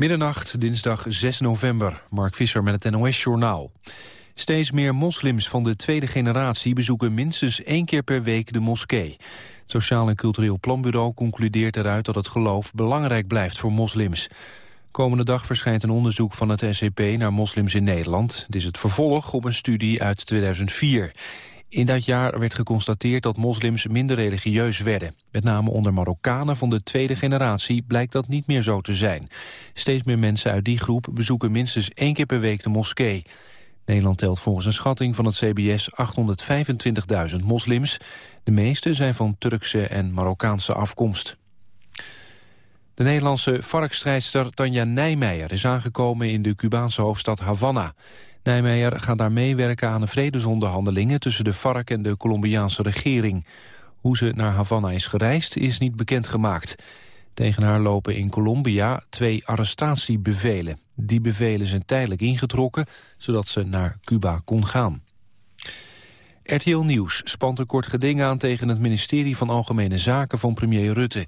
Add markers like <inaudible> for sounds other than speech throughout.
Middernacht, dinsdag 6 november. Mark Visser met het NOS-journaal. Steeds meer moslims van de tweede generatie bezoeken minstens één keer per week de moskee. Het Sociaal en Cultureel Planbureau concludeert eruit dat het geloof belangrijk blijft voor moslims. Komende dag verschijnt een onderzoek van het SCP naar moslims in Nederland. Dit is het vervolg op een studie uit 2004. In dat jaar werd geconstateerd dat moslims minder religieus werden. Met name onder Marokkanen van de tweede generatie blijkt dat niet meer zo te zijn. Steeds meer mensen uit die groep bezoeken minstens één keer per week de moskee. Nederland telt volgens een schatting van het CBS 825.000 moslims. De meeste zijn van Turkse en Marokkaanse afkomst. De Nederlandse varkstrijdster Tanja Nijmeijer is aangekomen in de Cubaanse hoofdstad Havana. Nijmeijer gaat daar meewerken aan de vredesonderhandelingen tussen de FARC en de Colombiaanse regering. Hoe ze naar Havana is gereisd is niet bekendgemaakt. Tegen haar lopen in Colombia twee arrestatiebevelen. Die bevelen zijn tijdelijk ingetrokken, zodat ze naar Cuba kon gaan. RTL Nieuws spant een kort geding aan tegen het ministerie van Algemene Zaken van premier Rutte.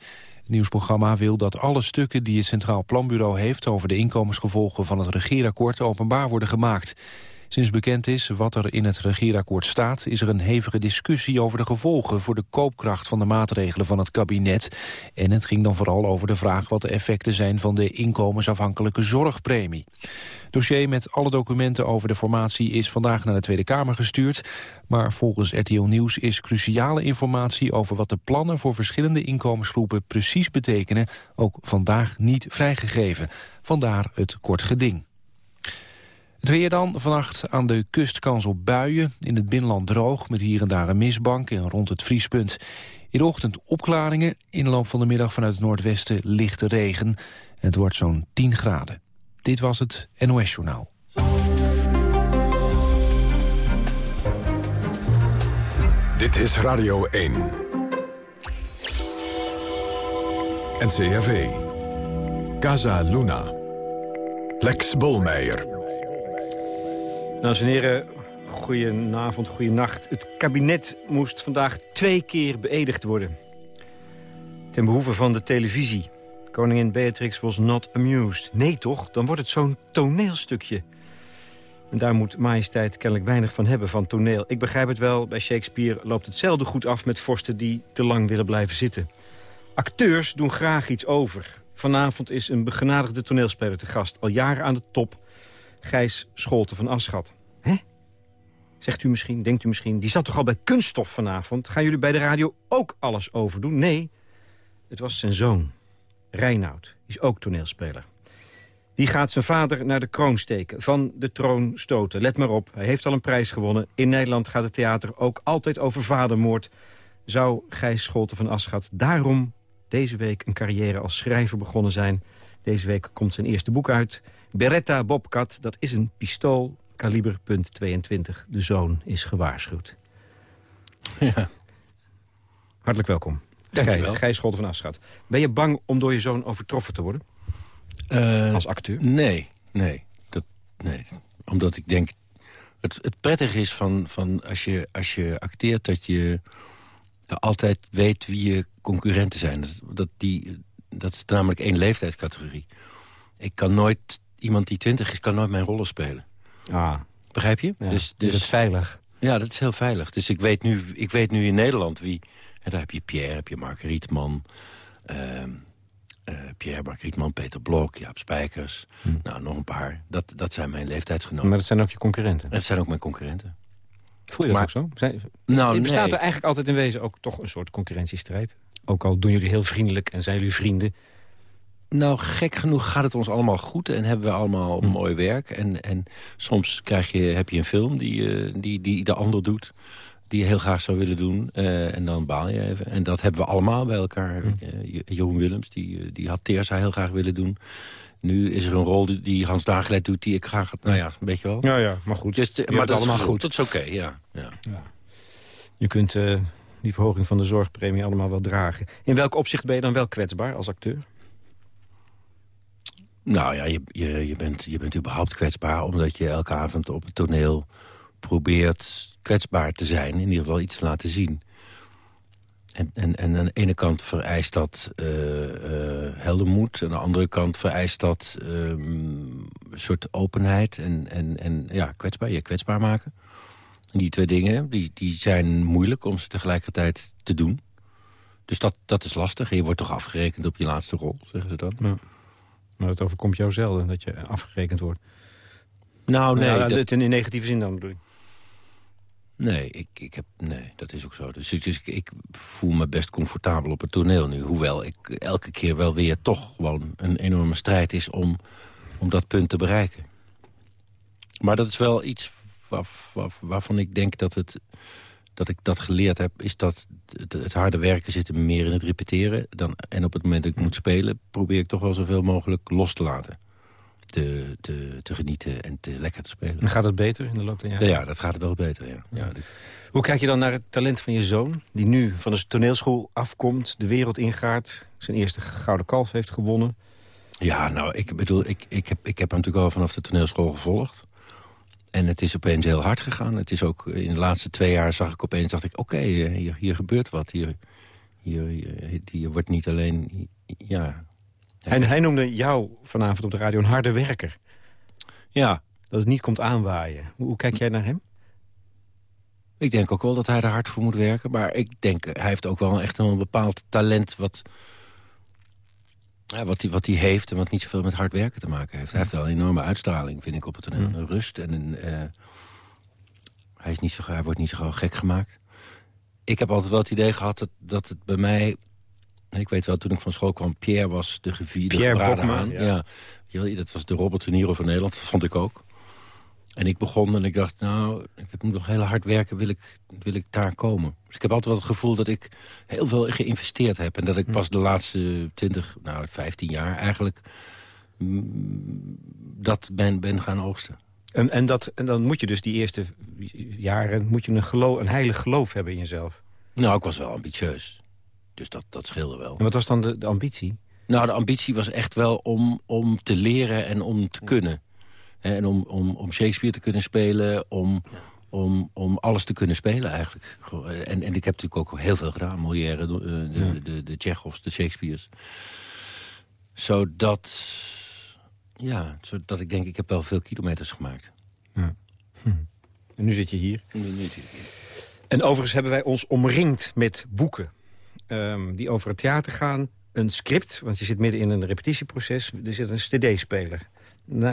Nieuwsprogramma wil dat alle stukken die het Centraal Planbureau heeft over de inkomensgevolgen van het regeerakkoord openbaar worden gemaakt. Sinds bekend is wat er in het regeerakkoord staat... is er een hevige discussie over de gevolgen voor de koopkracht van de maatregelen van het kabinet. En het ging dan vooral over de vraag wat de effecten zijn van de inkomensafhankelijke zorgpremie. Dossier met alle documenten over de formatie is vandaag naar de Tweede Kamer gestuurd. Maar volgens RTL Nieuws is cruciale informatie over wat de plannen voor verschillende inkomensgroepen precies betekenen ook vandaag niet vrijgegeven. Vandaar het kort geding. Het weer dan, vannacht aan de kust kans op buien. In het binnenland droog, met hier en daar een mistbank en rond het vriespunt. In de ochtend opklaringen, in de loop van de middag vanuit het noordwesten lichte regen. En het wordt zo'n 10 graden. Dit was het NOS Journaal. Dit is Radio 1. NCRV. Casa Luna. Lex Bolmeijer. Dames en heren, goedenavond, goedenacht. Het kabinet moest vandaag twee keer beëdigd worden. Ten behoeve van de televisie. Koningin Beatrix was not amused. Nee toch, dan wordt het zo'n toneelstukje. En daar moet majesteit kennelijk weinig van hebben, van toneel. Ik begrijp het wel, bij Shakespeare loopt het zelden goed af... met vorsten die te lang willen blijven zitten. Acteurs doen graag iets over. Vanavond is een begenadigde toneelspeler te gast. Al jaren aan de top Gijs Scholte van Aschat. Hè? Zegt u misschien, denkt u misschien, die zat toch al bij Kunststof vanavond? Gaan jullie bij de radio ook alles overdoen? Nee, het was zijn zoon. Reinoud is ook toneelspeler. Die gaat zijn vader naar de kroon steken, van de troon stoten. Let maar op, hij heeft al een prijs gewonnen. In Nederland gaat het theater ook altijd over vadermoord. Zou Gijs Scholte van Aschat daarom deze week een carrière als schrijver begonnen zijn? Deze week komt zijn eerste boek uit. Beretta Bobcat, dat is een pistool, kaliber .22. De zoon is gewaarschuwd. Ja. Hartelijk welkom. Dank je wel. Gijs Scholten van Afschat. Ben je bang om door je zoon overtroffen te worden? Uh, Als acteur? Nee, nee, dat, nee. Omdat ik denk... Het, het prettige is van, van als, je, als je acteert dat je altijd weet wie je concurrenten zijn. Dat, dat, die, dat is namelijk één leeftijdscategorie. Ik kan nooit iemand die twintig is, kan nooit mijn rollen spelen. Ah. Begrijp je? Ja, dus, dus, dat is veilig. Ja, dat is heel veilig. Dus ik weet nu, ik weet nu in Nederland wie... En daar heb je Pierre, heb je Mark Rietman... Uh, uh, Pierre, Mark Rietman, Peter Blok, Jaap Spijkers. Hm. Nou, nog een paar. Dat, dat zijn mijn leeftijdsgenoten. Maar dat zijn ook je concurrenten? Dat zijn ook mijn concurrenten. Voel je dat maar, ook zo? Zijn, nou, bestaat nee. er eigenlijk altijd in wezen ook toch een soort concurrentiestrijd? Ook al doen jullie heel vriendelijk en zijn jullie vrienden... Nou, gek genoeg gaat het ons allemaal goed en hebben we allemaal hm. mooi werk. En, en soms krijg je, heb je een film die, uh, die, die de ander doet, die je heel graag zou willen doen. Uh, en dan baal je even. En dat hebben we allemaal bij elkaar. Hm. Uh, Jeroen Willems, die, die had Teersa heel graag willen doen. Nu is er een rol die, die Hans Dagelet doet die ik graag... Nou ja, weet je wel. Ja, ja, maar goed. Dus, maar dat allemaal is goed. Dat is oké, okay, ja, ja. ja. Je kunt die verhoging van de zorgpremie allemaal wel dragen. In welk opzicht ben je dan wel kwetsbaar als acteur? Nou ja, je, je, je, bent, je bent überhaupt kwetsbaar... omdat je elke avond op het toneel probeert kwetsbaar te zijn. In ieder geval iets te laten zien. En, en, en aan de ene kant vereist dat uh, uh, heldenmoed. Aan de andere kant vereist dat um, een soort openheid en, en, en ja, kwetsbaar, je kwetsbaar maken. En die twee dingen die, die zijn moeilijk om ze tegelijkertijd te doen. Dus dat, dat is lastig. Je wordt toch afgerekend op je laatste rol, zeggen ze dan. Ja. Maar dat overkomt jou zelden, dat je afgerekend wordt. Nou, nee. Nou, dat... In negatieve zin dan bedoel ik. Nee, ik, ik heb, nee, dat is ook zo. Dus, dus ik, ik, voel me best comfortabel op het toneel nu. Hoewel ik elke keer wel weer toch gewoon een enorme strijd is om, om dat punt te bereiken. Maar dat is wel iets waar, waar, waarvan ik denk dat, het, dat ik dat geleerd heb... is dat het, harde werken zit meer in het repeteren. Dan, en op het moment dat ik moet spelen... probeer ik toch wel zoveel mogelijk los te laten te, te, te genieten en te lekker te spelen. En gaat het beter in de loop der jaren? Ja, dat gaat wel beter, ja. ja. Hoe kijk je dan naar het talent van je zoon... die nu van de toneelschool afkomt, de wereld ingaat... zijn eerste Gouden Kalf heeft gewonnen? Ja, nou, ik bedoel, ik, ik, heb, ik heb hem natuurlijk al vanaf de toneelschool gevolgd. En het is opeens heel hard gegaan. Het is ook in de laatste twee jaar zag ik opeens, dacht ik... oké, eh, hier, hier gebeurt wat. Hier, hier, hier, hier wordt niet alleen... Ja, hij, hij noemde jou vanavond op de radio een harde werker. Ja. Dat het niet komt aanwaaien. Hoe, kijk jij naar hem? Ik denk ook wel dat hij er hard voor moet werken. Maar ik denk, hij heeft ook wel echt een bepaald talent... wat, ja, wat, hij, wat hij heeft en wat niet zoveel met hard werken te maken heeft. Hij heeft wel een enorme uitstraling, vind ik, op het toneel. Een rust en een... Uh, hij, is niet zo, hij wordt niet zo gauw gek gemaakt. Ik heb altijd wel het idee gehad dat, dat het bij mij ik weet wel, toen ik van school kwam, Pierre was de gevierde Pierre aan. Ja. ja. Dat was de Robert De Niro van Nederland, dat vond ik ook. En ik begon en ik dacht, nou, ik moet nog heel hard werken, wil ik, wil ik daar komen. Dus ik heb altijd wel het gevoel dat ik heel veel geïnvesteerd heb. En dat ik pas de laatste 20, nou 15 jaar eigenlijk dat ben, ben gaan oogsten. En, en, dat, en dan moet je dus die eerste jaren moet je een, geloof, een heilig geloof hebben in jezelf. Nou, ik was wel ambitieus. Dus dat, dat scheelde wel. En wat was dan de, de ambitie? Nou, de ambitie was echt wel om, om te leren en om te kunnen. En om, om, om Shakespeare te kunnen spelen, om, om, om alles te kunnen spelen eigenlijk. En, en ik heb natuurlijk ook heel veel gedaan. Molière, de, de, de, de Tsjechovs, de Shakespeare's. Zodat, ja, zodat ik denk, ik heb wel veel kilometers gemaakt. Ja. Hm. En nu zit je hier. Nu, nu zit je hier. En overigens hebben wij ons omringd met boeken. Ehm, die over het theater gaan. Een script, want je zit midden in een repetitieproces. Er zit een cd-speler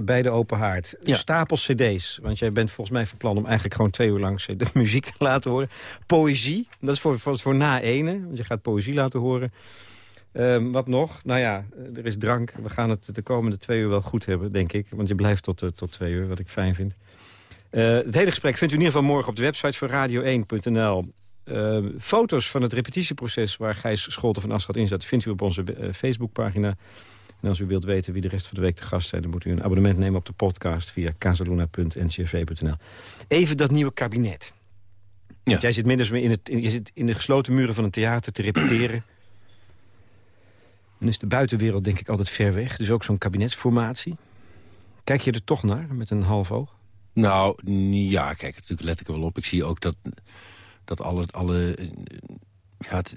bij de open haard. Een stapel cd's. Want jij bent volgens mij van plan om eigenlijk gewoon twee uur lang de <laughs> muziek te laten horen. Poëzie, dat is voor, voor, na ene. Want je gaat poëzie laten horen. Ehm, wat nog? Nou ja, er is drank. We gaan het de komende twee uur wel goed hebben, denk ik. Want je blijft tot, uh, tot twee uur, wat ik fijn vind. Uh, het hele gesprek vindt u in ieder geval morgen op de website van radio1.nl. Uh, foto's van het repetitieproces waar Gijs Scholten van Aschat in zat... vindt u op onze uh, Facebookpagina. En als u wilt weten wie de rest van de week te gast zijn... dan moet u een abonnement nemen op de podcast via casaluna.ncrv.nl. Even dat nieuwe kabinet. Ja. jij zit minder in, het, in, je zit in de gesloten muren van een theater te repeteren. Dan is de buitenwereld denk ik altijd ver weg. Dus ook zo'n kabinetsformatie. Kijk je er toch naar met een half oog? Nou, ja, kijk, natuurlijk let ik er wel op. Ik zie ook dat dat alles, alle... Ja, het,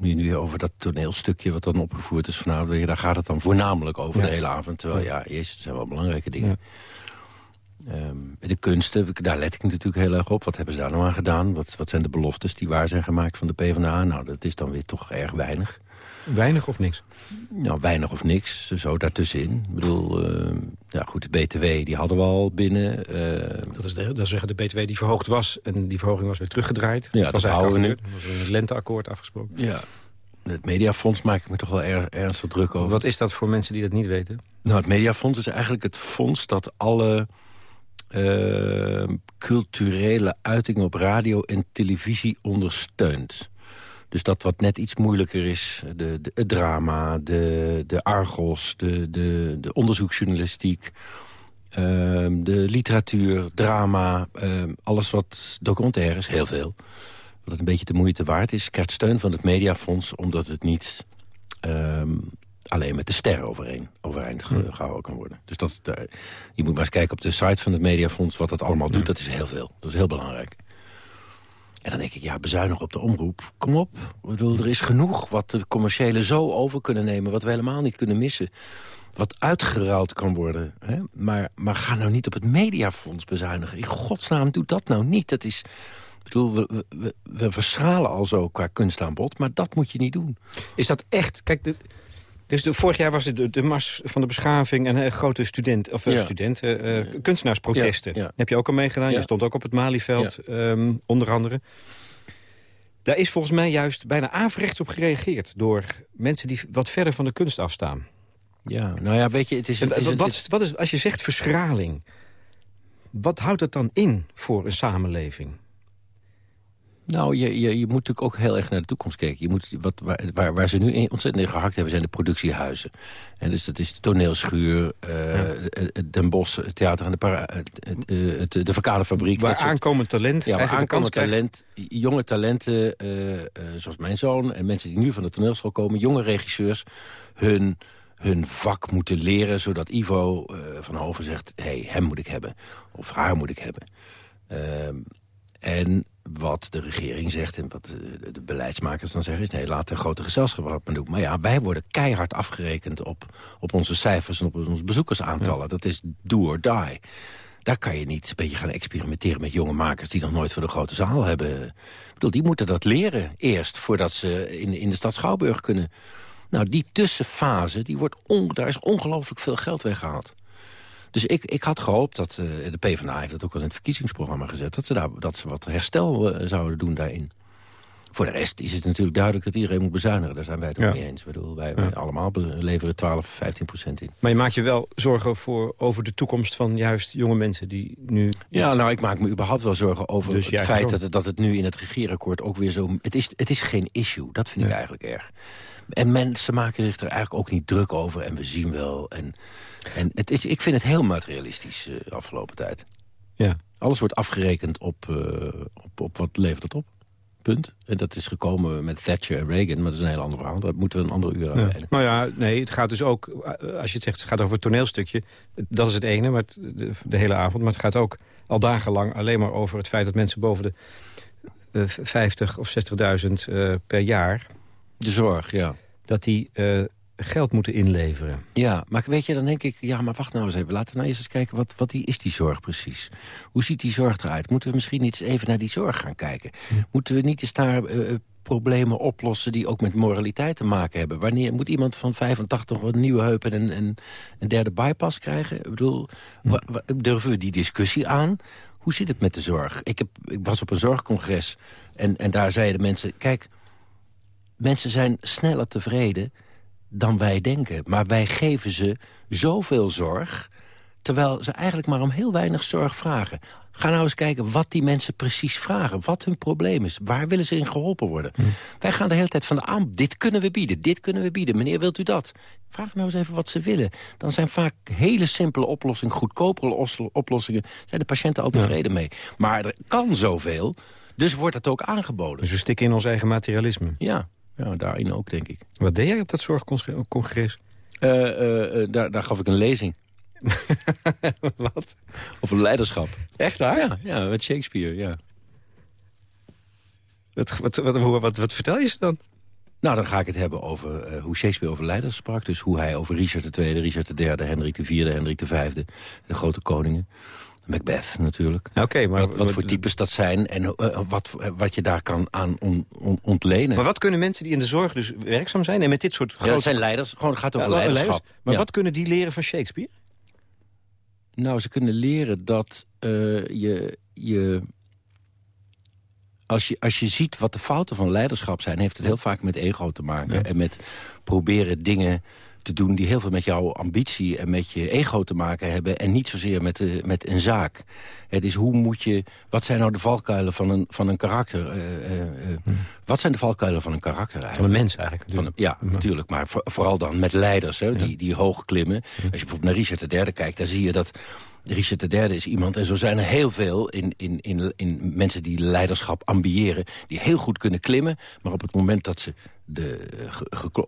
nu, over dat toneelstukje wat dan opgevoerd is vanavond... daar gaat het dan voornamelijk over de hele avond. Terwijl, ja, eerst het zijn wel belangrijke dingen. Ehm, de kunsten, daar let ik natuurlijk heel erg op. Wat hebben ze daar nou aan gedaan? Wat, wat zijn de beloftes die waar zijn gemaakt van de PvdA? Nou, dat is dan weer toch erg weinig. Weinig of niks? Nou, weinig of niks, zo daartussenin. Ik bedoel, uh, ja goed, de BTW die hadden we al binnen. Uh, dat, is de, dat zeggen de BTW die verhoogd was en die verhoging was weer teruggedraaid. Ja, dat, was houden we nu. Dat was in het lenteakkoord afgesproken. Ja, het mediafonds maak ik me toch wel er, ernstig druk over. Wat is dat voor mensen die dat niet weten? Nou, het mediafonds is eigenlijk het fonds dat alle... Uh, culturele uitingen op radio en televisie ondersteunt. Dus dat wat net iets moeilijker is, de, de het drama, de, de argos, de, de, de onderzoeksjournalistiek... Ehm, de literatuur, drama, ehm, alles wat documentair is, heel veel. Wat het een beetje de moeite waard is, krijgt steun van het Mediafonds... omdat het niet ehm, alleen met de sterren overeen, overeind ge, gehouden kan worden. Dus dat, je moet maar eens kijken op de site van het Mediafonds wat dat allemaal doet. Dat is heel veel, dat is heel belangrijk. En dan denk ik, ja, bezuinig op de omroep. Kom op. Ik bedoel, er is genoeg wat de commerciële zo over kunnen nemen... wat we helemaal niet kunnen missen. Wat uitgeruild kan worden. Hè? Maar, maar ga nou niet op het mediafonds bezuinigen. In godsnaam, doe dat nou niet. Dat is... Ik bedoel, we, we, we verschalen al zo qua kunstaanbod, maar dat moet je niet doen. Is dat echt... Kijk, de, dus de, vorig jaar was het de, de mars van de beschaving... en een grote student, of, Ja. studenten, eh, kunstenaarsprotesten. Ja, ja. Heb je ook al meegedaan? Je stond ook op het Malieveld, ehm, onder andere. Daar is volgens mij juist bijna averechts op gereageerd... door mensen die wat verder van de kunst afstaan. Ja, nou ja, weet je, het is... Het is, wat, het wat, is- is- wat is, als je zegt verschraling, wat houdt dat dan in voor een samenleving? Nou, je, je, je moet natuurlijk ook heel erg naar de toekomst kijken. Je moet, wat, waar, waar, ze nu ontzettend in gehakt hebben, zijn de productiehuizen. En dus dat is de toneelschuur, eh, het Den Bosch, het theater en de, para, het, het, eh, de verkadefabriek. Waar dat soort- aankomend talent ja, aankomend talent, jonge talenten, eh, eh, zoals mijn zoon... en mensen die nu van de toneelschool komen, jonge regisseurs... hun, hun vak moeten leren, zodat Ivo eh, van Hoven zegt... hé, hey, hem moet ik hebben, of haar moet ik hebben. Ehm, en wat de regering zegt en wat de, beleidsmakers dan zeggen... is nee, laat de grote gezelschap wat maar doen. Maar ja, wij worden keihard afgerekend op, op onze cijfers... en op onze bezoekersaantallen. Dat is do or die. Daar kan je niet een beetje gaan experimenteren met jonge makers... die nog nooit voor de grote zaal hebben. Ik bedoel, die moeten dat leren eerst... voordat ze in, in de stad Schouwburg kunnen. Nou, die tussenfase, die wordt on, daar is ongelooflijk veel geld weggehaald. Dus ik, ik had gehoopt dat eh, de PvdA heeft het ook al in het verkiezingsprogramma gezet... dat ze, daar, dat ze wat herstel eh, zouden doen daarin. Voor de rest is het natuurlijk duidelijk dat iedereen moet bezuinigen. Daar zijn wij het ook Ja. mee eens. Ik bedoel, wij, wij allemaal leveren 12, 15 procent in. Maar je maakt je wel zorgen voor, over de toekomst van juist jonge mensen die nu... Ja, nou, ik maak me überhaupt wel zorgen over Dus het feit dat het, dat het nu in het regeerakkoord ook weer zo... Het is, het is geen issue, dat vind ik eigenlijk erg. En mensen maken zich er eigenlijk ook niet druk over en we zien wel. En, en het is, ik vind het heel materialistisch eh, de afgelopen tijd. Ja. Alles wordt afgerekend op, eh, op, op wat levert het op. Punt. En dat is gekomen met Thatcher en Reagan, maar dat is een heel ander verhaal. Dat moeten we een andere uur aan Ja. Nou ja, nee, het gaat dus ook, eh, als je het zegt, het gaat over het toneelstukje. Dat is het ene, maar het- de, de hele avond. Maar het gaat ook al dagenlang alleen maar over het feit dat mensen boven de eh, 50 of 60.000 eh, per jaar... De zorg, ja. dat die eh, geld moeten inleveren. Ja, maar weet je, dan denk ik... ja, maar wacht nou eens even. Laten we nou eens eens kijken, wat, wat die, is die zorg precies? Hoe ziet die zorg eruit? Moeten we misschien niet eens even naar die zorg gaan kijken? Moeten we niet eens daar eh, eh, problemen oplossen... die ook met moraliteit te maken hebben? Wanneer moet iemand van 85 een nieuwe heup en een, een, een derde bypass krijgen? Ik bedoel, wa- wa- durven we die discussie aan? Hoe zit het met de zorg? Ik, heb, ik was op een zorgcongres en, en daar zeiden mensen... kijk, mensen zijn sneller tevreden dan wij denken. Maar wij geven ze zoveel zorg... terwijl ze eigenlijk maar om heel weinig zorg vragen. Ga nou eens kijken wat die mensen precies vragen. Wat hun probleem is. Waar willen ze in geholpen worden? Wij gaan de hele tijd van de aan. Dit kunnen we bieden, dit kunnen we bieden. Meneer, wilt u dat? Vraag nou eens even wat ze willen. Dan zijn vaak hele simpele oplossingen, goedkopere os- oplossingen... zijn de patiënten al tevreden mee. Maar er kan zoveel, dus wordt het ook aangeboden. Dus we stikken in ons eigen materialisme. Ja, ja daarin ook, denk ik. Wat deed jij op dat zorgcongres? Eh, eh, eh, daar, daar gaf ik een lezing <laughs> Wat? over leiderschap. Echt waar? Ja, ja, met Shakespeare, ja. Wat, wat, wat, wat, vertel je ze dan? Nou, dan ga ik het hebben over hoe Shakespeare over leiders sprak. Dus hoe hij over Richard II, Richard III, Hendrik IV, Hendrik V, de grote koningen. Macbeth natuurlijk. Oké, maar wat, wat voor types dat zijn en eh, wat, wat je daar kan aan on- on- ontlenen. Maar wat kunnen mensen die in de zorg dus werkzaam zijn... en met dit soort Ja, grote... dat zijn leiders, gewoon het gaat over Ja, leiderschap. leiders. Maar Ja. wat kunnen die leren van Shakespeare? Nou, ze kunnen leren dat eh, je... je als je, als je ziet wat de fouten van leiderschap zijn... heeft het heel vaak met ego te maken. En met proberen dingen te doen die heel veel met jouw ambitie... en met je ego te maken hebben... en niet zozeer met, de, met een zaak. Het is hoe moet je... Wat zijn nou de valkuilen van een, van een karakter? Eh, eh, eh, Wat zijn de valkuilen van een karakter eigenlijk? Van een mens eigenlijk. Van, ja, natuurlijk. Maar voor- vooral dan met leiders hè, die, die hoog klimmen. Als je bijvoorbeeld naar Richard III kijkt, dan zie je dat... Richard III is iemand, en zo zijn er heel veel in, in, in, in mensen die leiderschap ambiëren... die heel goed kunnen klimmen, maar op het moment dat ze de,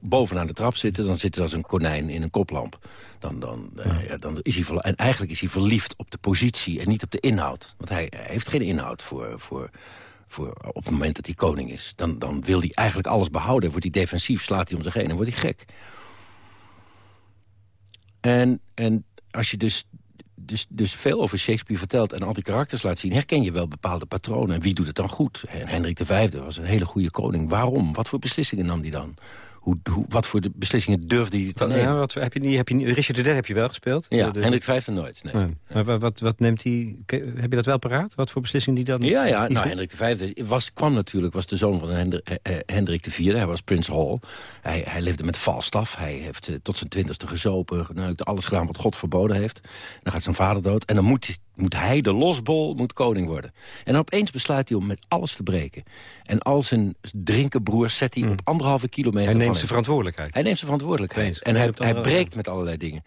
bovenaan de trap zitten... dan zit hij als een konijn in een koplamp. Dan, dan, eh, ja, dan is hij en eigenlijk is hij verliefd op de positie en niet op de inhoud. Want hij, hij heeft geen inhoud voor, voor, Voor, op het moment dat hij koning is. Dan, dan wil hij eigenlijk alles behouden. Wordt hij defensief, slaat hij om zich heen en wordt hij gek. En, en als je dus, dus, dus veel over Shakespeare vertelt... en al die karakters laat zien, herken je wel bepaalde patronen. En wie doet het dan goed? En Hendrik V was een hele goede koning. Waarom? Wat voor beslissingen nam hij dan? Hoe, hoe, wat voor de beslissingen durfde hij te nemen? Ja, wat, heb je, niet, heb je, Richard III heb je wel gespeeld? Ja, De- Hendrik V nooit. Nee. Nee. Maar wat, wat, neemt hij... Heb je dat wel paraat? Wat voor beslissingen die dan... Ja, ja nou, Hendrik V was, kwam natuurlijk, was de zoon van Hendrik, eh, eh, Hendrik IV. Hij was Prins Hall. Hij, hij leefde met Falstaff. Hij heeft eh, tot zijn twintigste gezopen, geneukt, alles gedaan wat God verboden heeft. Dan gaat zijn vader dood. En dan moet, moet hij, de losbol, moet koning worden. En dan opeens besluit hij om met alles te breken. En al zijn drinkenbroers zet hij op anderhalve kilometer Hij neemt zijn verantwoordelijkheid. Hij neemt zijn verantwoordelijkheid. Eens. En hij, hij andere breekt met allerlei dingen.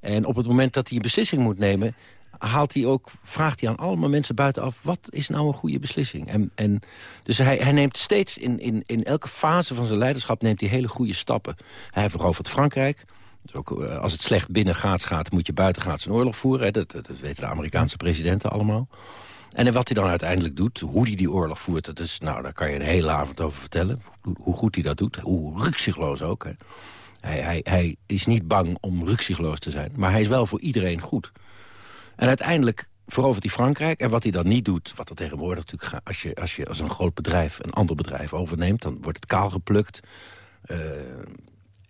En op het moment dat hij een beslissing moet nemen... Haalt hij ook, vraagt hij aan allemaal mensen buitenaf... wat is nou een goede beslissing? En, en, dus hij, hij neemt steeds in, in, in elke fase van zijn leiderschap... neemt hij hele goede stappen. Hij verovert Frankrijk. Dus eh, als het slecht binnen gaat, moet je buiten gaat zijn oorlog voeren. hè. Dat, dat, weten de Amerikaanse presidenten allemaal. En wat hij dan uiteindelijk doet, hoe hij die oorlog voert... Dat is, nou, daar kan je een hele avond over vertellen. Hoe, hoe goed hij dat doet, hoe rukzichtloos ook. Hè. Hij, hij, hij is niet bang om rukzichtloos te zijn. Maar hij is wel voor iedereen goed. En uiteindelijk verovert hij Frankrijk. En wat hij dan niet doet, wat er tegenwoordig natuurlijk gaat... Als je, als je als een groot bedrijf een ander bedrijf overneemt... dan wordt het kaal geplukt eh,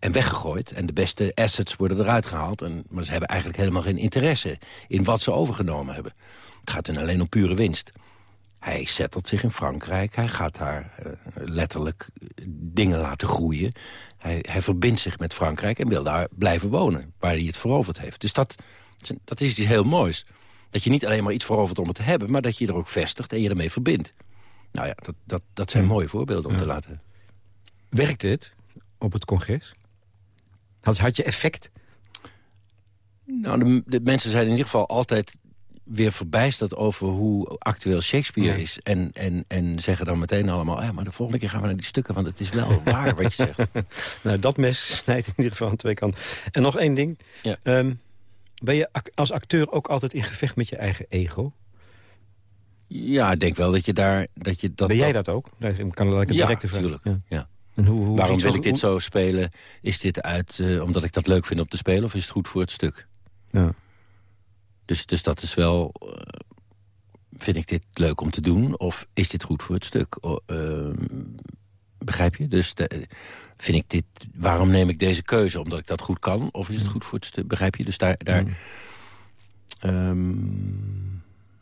en weggegooid. En de beste assets worden eruit gehaald. En, maar ze hebben eigenlijk helemaal geen interesse in wat ze overgenomen hebben. Het gaat hun alleen om pure winst. Hij settelt zich in Frankrijk. Hij gaat daar eh, letterlijk dingen laten groeien. Hij, hij verbindt zich met Frankrijk en wil daar blijven wonen. Waar hij het veroverd heeft. Dus dat, dat is iets heel moois. Dat je niet alleen maar iets verovert om het te hebben... maar dat je er ook vestigt en je ermee verbindt. Nou ja, dat, dat, dat zijn mooie voorbeelden om te laten... Werkte het op het congres? Had, had je effect? Nou, de, de mensen zijn in ieder geval altijd weer verbijsterd over hoe actueel Shakespeare is. En, en, en zeggen dan meteen allemaal... Ja, maar de volgende keer gaan we naar die stukken, want het is wel <laughs> waar wat je zegt. <laughs> Nou, dat mes snijdt in ieder geval aan twee kanten. En nog één ding. Ja. Ehm, ben je als acteur ook altijd in gevecht met je eigen ego? Ja, ik denk wel dat je daar... Dat je dat, ben jij dat ook? Daar kan ik Ja, directe vraag. natuurlijk. Ja. Ja. En hoe, hoe Waarom wil ik dit zo spelen? Is dit uit eh, omdat ik dat leuk vind om te spelen... of is het goed voor het stuk? Ja. Dus, dus dat is wel... eh, vind ik dit leuk om te doen? Of is dit goed voor het stuk? Ehm, begrijp je? Dus de- vind ik dit... Waarom neem ik deze keuze? Omdat ik dat goed kan? Of is het goed voor het stuk? Begrijp je? Dus daar... daar ehm,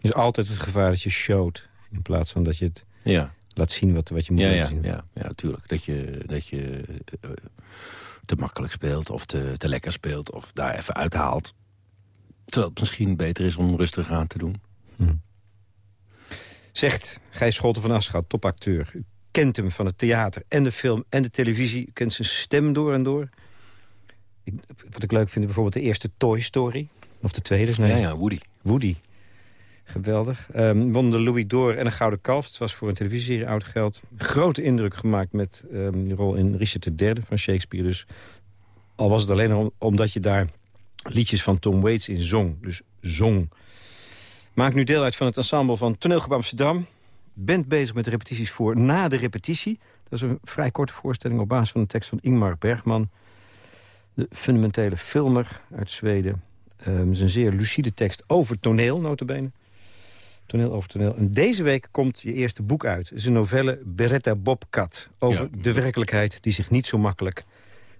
is altijd het gevaar dat je showt. In plaats van dat je het ja. Laat zien wat, wat je moet Ja, laten ja, zien. ja, ja, natuurlijk. Dat je, dat je eh, te makkelijk speelt of te, te lekker speelt... of daar even uithaalt. Terwijl het misschien beter is om rustig aan te doen. Zegt Gijs Scholten van Aschat, topacteur. U kent hem van het theater en de film en de televisie. U kent zijn stem door en door. Ik, wat ik leuk vind, bijvoorbeeld de eerste Toy Story. Of de tweede, nee. Ja, ja, Woody. Woody. Geweldig. Ehm won de Louis d'Or en een Gouden Kalf. Het was voor een televisieserie oud geld. Grote indruk gemaakt met ehm, de rol in Richard III van Shakespeare. Dus al was het alleen om, omdat je daar liedjes van Tom Waits in zong. Dus zong. Maakt nu deel uit van het ensemble van Toneelgebouw Amsterdam. Bent bezig met repetities voor na de repetitie. Dat is een vrij korte voorstelling op basis van de tekst van Ingmar Bergman. De fundamentele filmer uit Zweden. Ehm, het is een zeer lucide tekst over toneel, notabene. Toneel over toneel. En deze week komt je eerste boek uit. Het is een novelle Beretta Bobcat. Over Ja. de werkelijkheid die zich niet zo makkelijk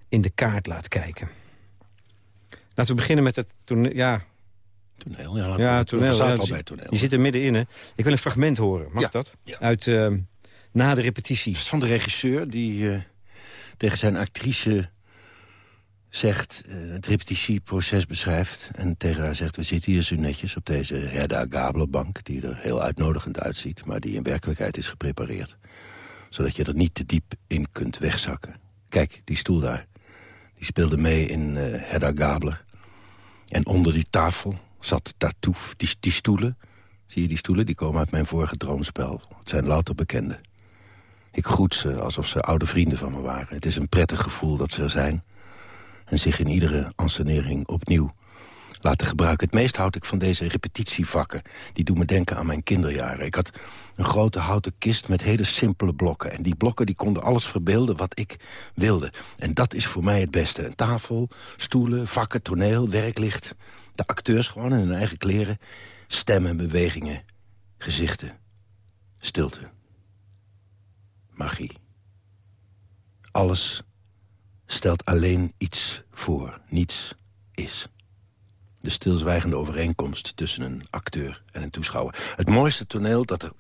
in de kaart laat kijken. Laten we beginnen met het toneel. Ja, Toneel, ja. ja we- toneel. Ja, al je- bij toneel. Je zit er middenin, hè? Ik wil een fragment horen. Mag Ja. dat? Uit ehm, na de repetitie. Van de regisseur die eh, tegen zijn actrice zegt... eh, het repetitieproces beschrijft. En tegen haar zegt, we zitten hier zo netjes op deze Herda Gabler-bank... die er heel uitnodigend uitziet, maar die in werkelijkheid is geprepareerd. Zodat je er niet te diep in kunt wegzakken. Kijk, die stoel daar. Die speelde mee in eh Herda Gabler. En onder die tafel zat Tartouf. Die, die stoelen, zie je die stoelen? Die komen uit mijn vorige droomspel. Het zijn louter bekenden. Ik groet ze alsof ze oude vrienden van me waren. Het is een prettig gevoel dat ze er zijn. En zich in iedere ansenering opnieuw laten gebruiken. Het meest houd ik van deze repetitievakken. Die doen me denken aan mijn kinderjaren. Ik had een grote houten kist met hele simpele blokken. En die blokken die konden alles verbeelden wat ik wilde. En dat is voor mij het beste. Een tafel, stoelen, vakken, toneel, werklicht. De acteurs gewoon in hun eigen kleren. Stemmen, bewegingen, gezichten, stilte. Magie. Alles stelt alleen iets voor, niets is. De stilzwijgende overeenkomst tussen een acteur en een toeschouwer. Het mooiste toneel dat er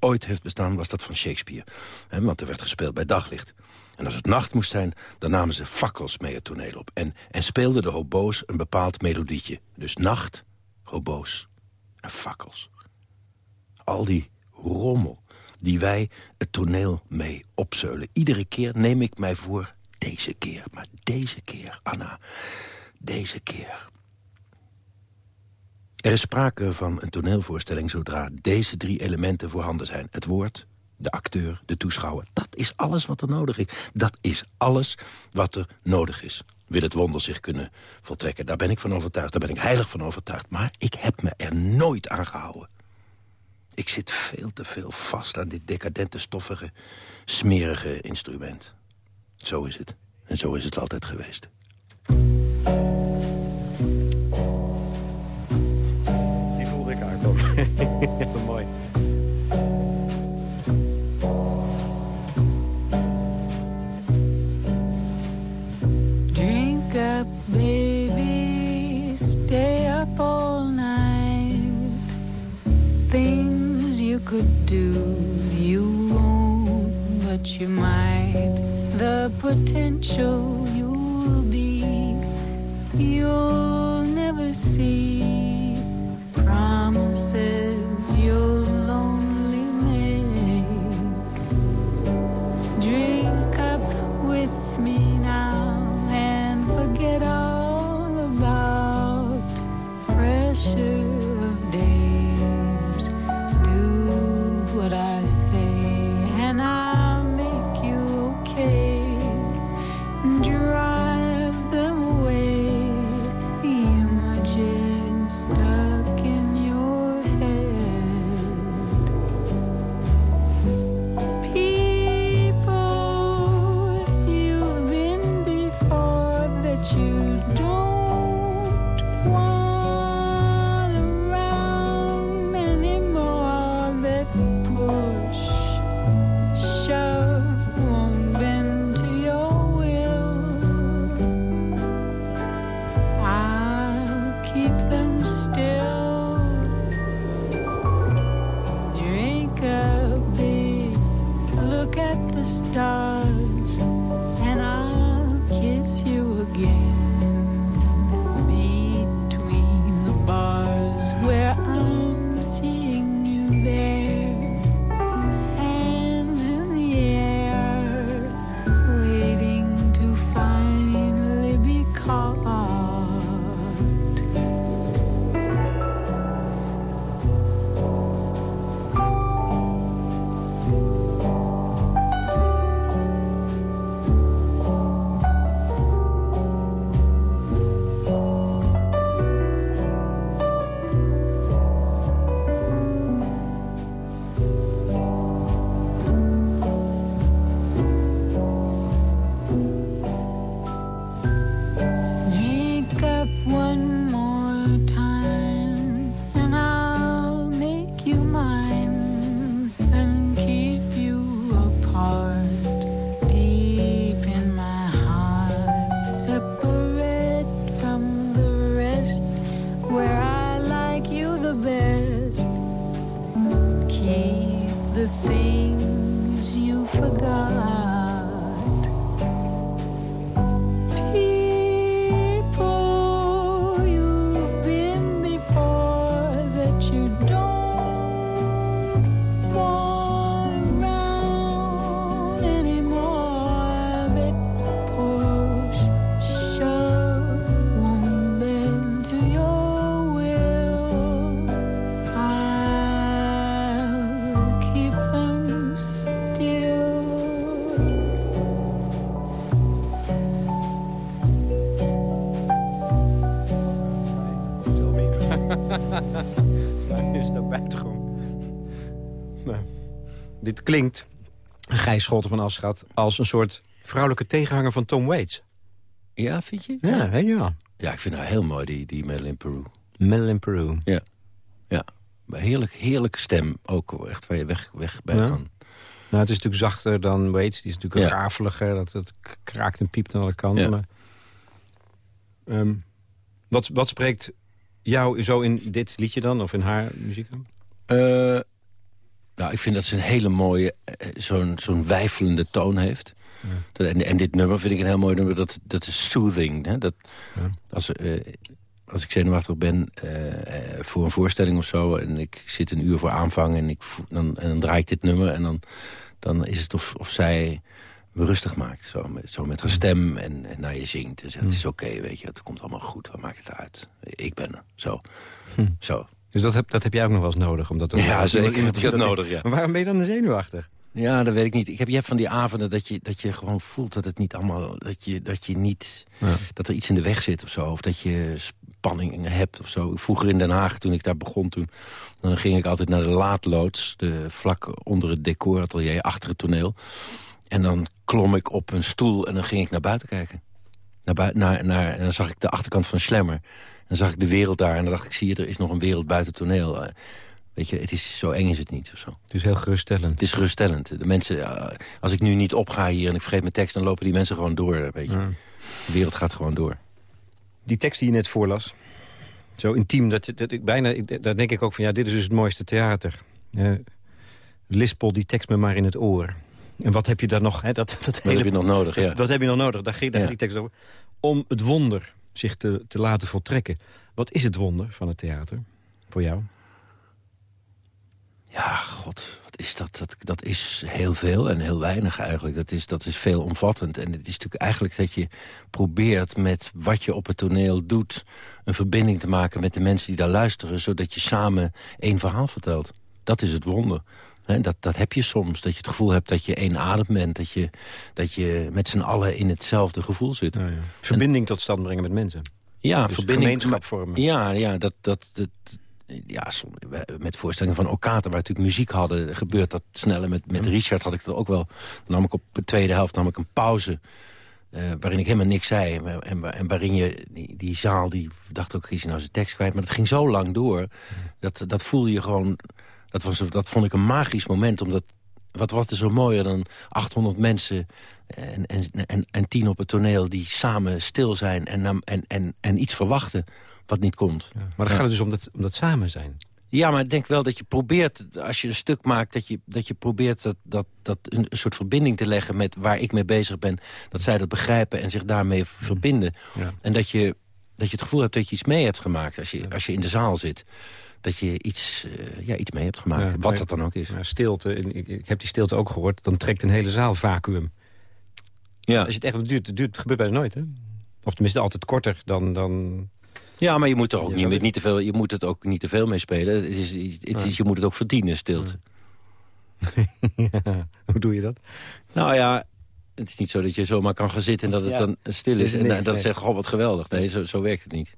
ooit heeft bestaan was dat van Shakespeare. want er werd gespeeld bij daglicht. En als het nacht moest zijn, dan namen ze fakkels mee het toneel op. En, en speelden de hobo's een bepaald melodietje. Dus nacht, hobo's en fakkels. Al die rommel die wij het toneel mee opzeulen. Iedere keer neem ik mij voor deze keer. Maar deze keer, Anna, deze keer. Er is sprake van een toneelvoorstelling zodra deze drie elementen voorhanden zijn. Het woord, de acteur, de toeschouwer. Dat is alles wat er nodig is. Dat is alles wat er nodig is. Wil het wonder zich kunnen voltrekken. Daar ben ik van overtuigd. Daar ben ik heilig van overtuigd. Maar ik heb me er nooit aan gehouden. Ik zit veel te veel vast aan dit decadente, stoffige, smerige instrument. Zo is het. En zo is het altijd geweest. Die voelde ik uit ook. <laughs> Mooi. Drink up, baby, stay up all night. Things you could do, you won't, but you might. The potential you'll be, you'll never see. Promises klinkt, Gijs Scholten van Aschat... als een soort vrouwelijke tegenhanger van Tom Waits. Ja, vind je? Ja, ja. Ja, ik vind haar heel mooi, die, die Madeline Peru. Madeline Peru. Ja. Ja. Maar heerlijk, heerlijke stem. Ook echt waar je weg, weg bij Ja. kan. Nou, het is natuurlijk zachter dan Waits. Die is natuurlijk Ja. rafeliger. Dat het kraakt en piept aan alle kanten. Ja. Maar, Ehm, wat, wat spreekt jou zo in dit liedje dan? Of in haar muziek dan? Eh, nou, ik vind dat ze een hele mooie, eh, zo'n zo'n wijfelende toon heeft. Dat, en, en dit nummer vind ik een heel mooi nummer. Dat, dat is soothing. Hè? Dat, Ja. als, eh, als ik zenuwachtig ben eh, voor een voorstelling of zo... en ik zit een uur voor aanvang en, ik, dan, en dan draai ik dit nummer... en dan, dan is het of, of zij me rustig maakt. Zo met, zo met haar stem en, en naar je zingt. En zegt, het is oké, weet je, het komt allemaal goed. Wat maakt het uit? Ik ben er. Zo. Zo. Dus dat heb, dat heb jij ook nog wel eens nodig? Omdat er Ja, zeker. iemand- heb dat nodig, ja. Maar waarom ben je dan zenuwachtig? Ja, dat weet ik niet. Ik heb, je hebt van die avonden dat je, dat je gewoon voelt dat het niet allemaal... dat je, dat je niet... Ja. dat er iets in de weg zit of zo. Of dat je spanning hebt of zo. Vroeger in Den Haag, toen ik daar begon toen... dan ging ik altijd naar de laatloods. De vlak onder het decoratelier, achter het toneel. En dan klom ik op een stoel en dan ging ik naar buiten kijken. Naar bui naar, naar, en dan zag ik de achterkant van Slammer. En dan zag ik de wereld daar en dan dacht ik... zie je, er is nog een wereld buiten het toneel. Eh, weet je, het is, zo eng is het niet of zo. Het is heel geruststellend. Het is geruststellend. De mensen, ja, als ik nu niet opga hier en ik vergeet mijn tekst... dan lopen die mensen gewoon door, weet je. Ja. De wereld gaat gewoon door. Die tekst die je net voorlas, zo intiem, dat, dat ik bijna, daar denk ik ook van... ja, dit is dus het mooiste theater. Eh, lispel die tekst me maar in het oor. En wat heb je daar nog? Hè, dat, dat, Dat hele, heb je nog nodig, ja. dat heb je nog nodig, daar, ging- daar Ja. gaat die tekst over. Om het wonder zich te, te laten voltrekken. Wat is het wonder van het theater voor jou? Ja, god, wat is dat? dat? Dat is heel veel en heel weinig eigenlijk. Dat is, dat is veelomvattend. En het is natuurlijk eigenlijk dat je probeert met wat je op het toneel doet... een verbinding te maken met de mensen die daar luisteren... zodat je samen één verhaal vertelt. Dat is het wonder. Dat, dat heb je soms. Dat je het gevoel hebt dat je één adem bent. Dat je, dat je met z'n allen in hetzelfde gevoel zit. Verbinding tot stand brengen met mensen. Ja, Dus verbinding. gemeenschap vormen. Ja, ja, dat, dat, dat, ja met voorstellingen van Okata, waar natuurlijk muziek hadden, gebeurt dat sneller. Met, met Richard had ik dat ook wel. Dan nam ik op de tweede helft nam ik een pauze. eh, waarin ik helemaal niks zei. En, en, en waarin je, die, die zaal, die dacht ook, is hij nou zijn tekst kwijt? Maar dat ging zo lang door. Dat, dat voelde je gewoon, dat, was, dat vond ik een magisch moment. Omdat, wat was er zo mooier dan 800 mensen en, en, en, en tien op het toneel... die samen stil zijn en, en, en, en iets verwachten wat niet komt. Maar dan gaat het dus om dat, om dat samen zijn. Ja, maar ik denk wel dat je probeert, als je een stuk maakt... dat je, dat je probeert dat, dat, dat een, een soort verbinding te leggen met waar ik mee bezig ben. Dat zij dat begrijpen en zich daarmee verbinden. Ja. En dat je, dat je het gevoel hebt dat je iets mee hebt gemaakt als je, als je in de zaal zit. Dat je iets, eh, ja, iets mee hebt gemaakt, Ja, wat dat dan ook is. Maar stilte, ik, ik heb die stilte ook gehoord... dan trekt een hele zaal vacuüm. Ja. Als je het echt duurt, duurt, gebeurt bijna nooit, hè? Of tenminste altijd korter dan... dan ja, maar je moet er ook niet, niet te veel, je moet het ook niet te veel mee spelen. Het is, het is, je moet het ook verdienen, stilte. <laughs> hoe doe je dat? Nou ja, het is niet zo dat je zomaar kan gaan zitten en dat het Ja. dan stil Is En dat nee. zegt, goh, wat geweldig. Nee, zo, zo werkt het niet.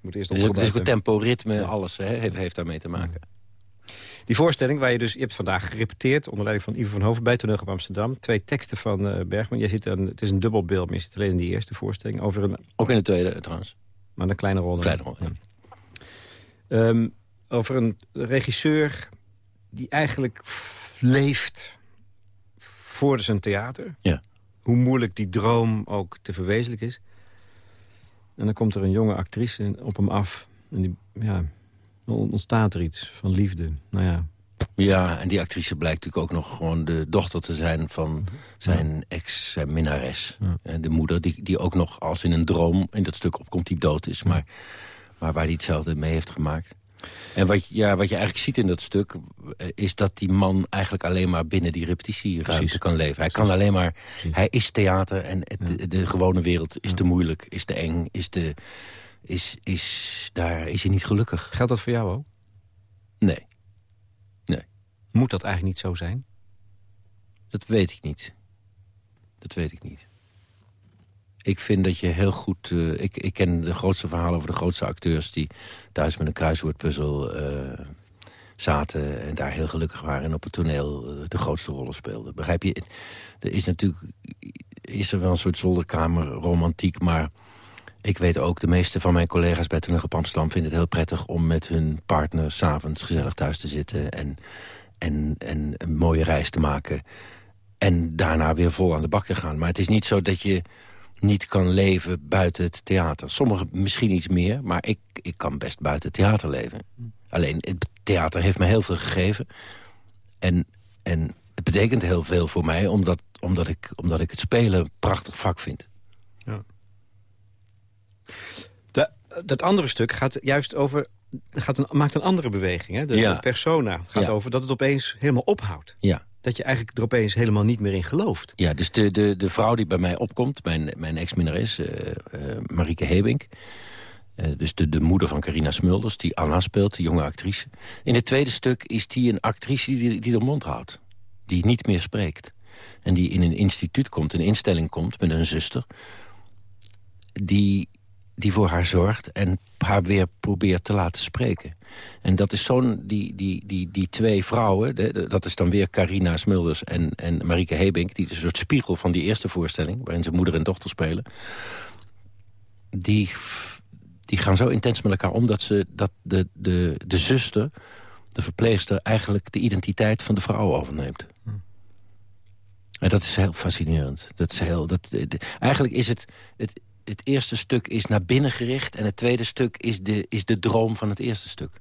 Moet eerst ook, het tempo, ritme, alles hè, heeft, heeft daarmee te maken. Die voorstelling waar je dus... Je hebt vandaag gerepeteerd onder leiding van Ivo van Hoven... bij Toneel op Amsterdam. Twee teksten van eh, Bergman. Jij zit aan, het is een dubbelbeeld, maar je zit alleen in die eerste voorstelling. Over een, Ook in de tweede trouwens. maar een kleine rol. dan. Kleine rol, ja. Ehm, over een regisseur die eigenlijk leeft voor zijn theater. Ja. Hoe moeilijk die droom ook te verwezenlijken is. En dan komt er een jonge actrice op hem af. En die, ja, dan ontstaat er iets van liefde. Nou ja, Ja, en die actrice blijkt natuurlijk ook nog gewoon de dochter te zijn van zijn ex, zijn minnares. Ja. En de moeder, die, die ook nog als in een droom in dat stuk opkomt, die dood is. Maar, maar waar hij hetzelfde mee heeft gemaakt. En wat, ja, wat je eigenlijk ziet in dat stuk... eh, is dat die man eigenlijk alleen maar binnen die repetitieruimte Precies. kan leven. Hij kan alleen maar... Hij is theater en het- de, de gewone wereld is te moeilijk, is te eng, is te... Is, is, daar is hij niet gelukkig. geldt dat voor jou ook? Nee, Moet dat eigenlijk niet zo zijn? dat weet ik niet. Dat weet ik niet. Ik vind dat je heel goed... eh, ik, ik ken de grootste verhalen over de grootste acteurs... die thuis met een kruiswoordpuzzel eh, zaten... en daar heel gelukkig waren en op het toneel eh, de grootste rollen speelden. Begrijp je? Er is natuurlijk is er wel een soort zolderkamerromantiek... maar ik weet ook, de meeste van mijn collega's bij Toneel op vinden het heel prettig om met hun partner s'avonds gezellig thuis te zitten... En, en, en een mooie reis te maken... en daarna weer vol aan de bak te gaan. Maar het is niet zo dat je niet kan leven buiten het theater. Sommigen misschien iets meer, maar ik, ik kan best buiten het theater leven. Alleen, het theater heeft me heel veel gegeven. En, en het betekent heel veel voor mij, omdat, omdat, ik, omdat ik het spelen een prachtig vak vind. De, dat andere stuk gaat juist over, gaat een, maakt een andere beweging. Hè? De, Ja. de persona gaat Ja. over dat het opeens helemaal ophoudt. Ja. Dat je eigenlijk er opeens helemaal niet meer in gelooft. Ja, dus de, de, de vrouw die bij mij opkomt, mijn, mijn ex-minnares, eh, eh, Marieke Hebink... eh, dus de, de moeder van Carina Smulders, die Anna speelt, de jonge actrice. In het tweede stuk is die een actrice die, die de mond houdt. Die niet meer spreekt. En die in een instituut komt, een instelling komt met een zuster... die, die voor haar zorgt en haar weer probeert te laten spreken. En dat is zo'n, die, die, die, die twee vrouwen, de- de- dat is dan weer Carina Smulders en, en Marieke Hebink... die is een soort spiegel van die eerste voorstelling... waarin ze moeder en dochter spelen... die, die gaan zo intens met elkaar om dat, ze, dat de, de, de zuster, de verpleegster... eigenlijk de identiteit van de vrouw overneemt. En dat is heel fascinerend. Dat is heel, dat, de- de- eigenlijk is het, het... Het eerste stuk is naar binnen gericht... en het tweede stuk is de, is de droom van het eerste stuk.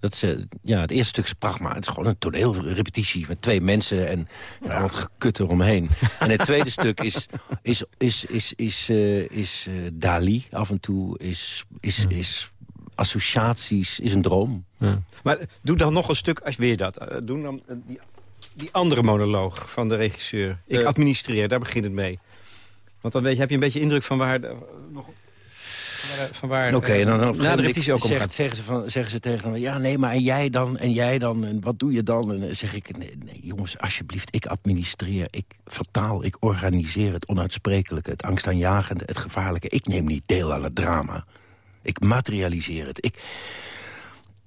Dat is, eh, ja, het eerste stuk is maar het is gewoon een toneelrepetitie... met twee mensen en ja. al het gekut eromheen. en het tweede <laughs> stuk is, is, is, is, is, eh, is eh, Dali af en toe, is, is, is associaties, is een droom. Maar doe dan nog een stuk, als weer dat. Doe dan die, die andere monoloog van de regisseur. Ik administreer, daar begint het mee. Want dan weet je, heb je een beetje indruk van waar... nog, van waar, Oké, eh, en dan, dan op na de gegeven repetitie ook om zegt- zeggen, ze van, zeggen ze tegen me... ja, nee, maar en jij dan, en jij dan, en wat doe je dan? En dan zeg ik, nee, nee, jongens, alsjeblieft, ik administreer, ik vertaal, ik organiseer het onuitsprekelijke... het angstaanjagende, het gevaarlijke. Ik neem niet deel aan het drama. Ik materialiseer het. Ik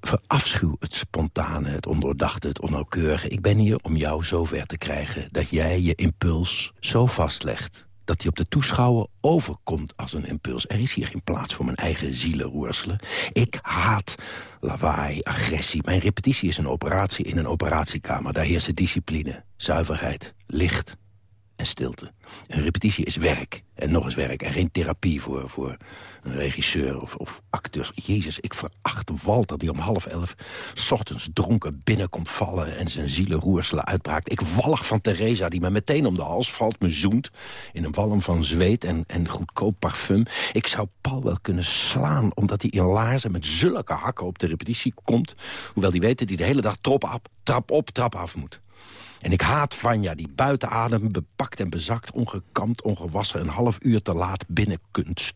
verafschuw het spontane, het ondoordachte, het onnauwkeurige. Ik ben hier om jou zover te krijgen dat jij je impuls zo vastlegt dat hij op de toeschouwer overkomt als een impuls. Er is hier geen plaats voor mijn eigen zielenroerselen. Ik haat lawaai, agressie. Mijn repetitie is een operatie in een operatiekamer. Daar heerst discipline, zuiverheid, licht en stilte. Een repetitie is werk en nog eens werk. En geen therapie voor, voor een regisseur of, of acteurs. Jezus, ik veracht Walter die om half elf... s ochtends dronken binnenkomt vallen en zijn zielenroerselen uitbraakt. Ik wallig van Theresa die me meteen om de hals valt, me zoent... in een walm van zweet en, en goedkoop parfum. Ik zou Paul wel kunnen slaan omdat hij in laarzen met zulke hakken op de repetitie komt... hoewel die weet dat hij de hele dag trap op, trap op, trap af moet. En ik haat Vanja, die buiten adem, bepakt en bezakt... ongekamd, ongewassen, een half uur te laat binnen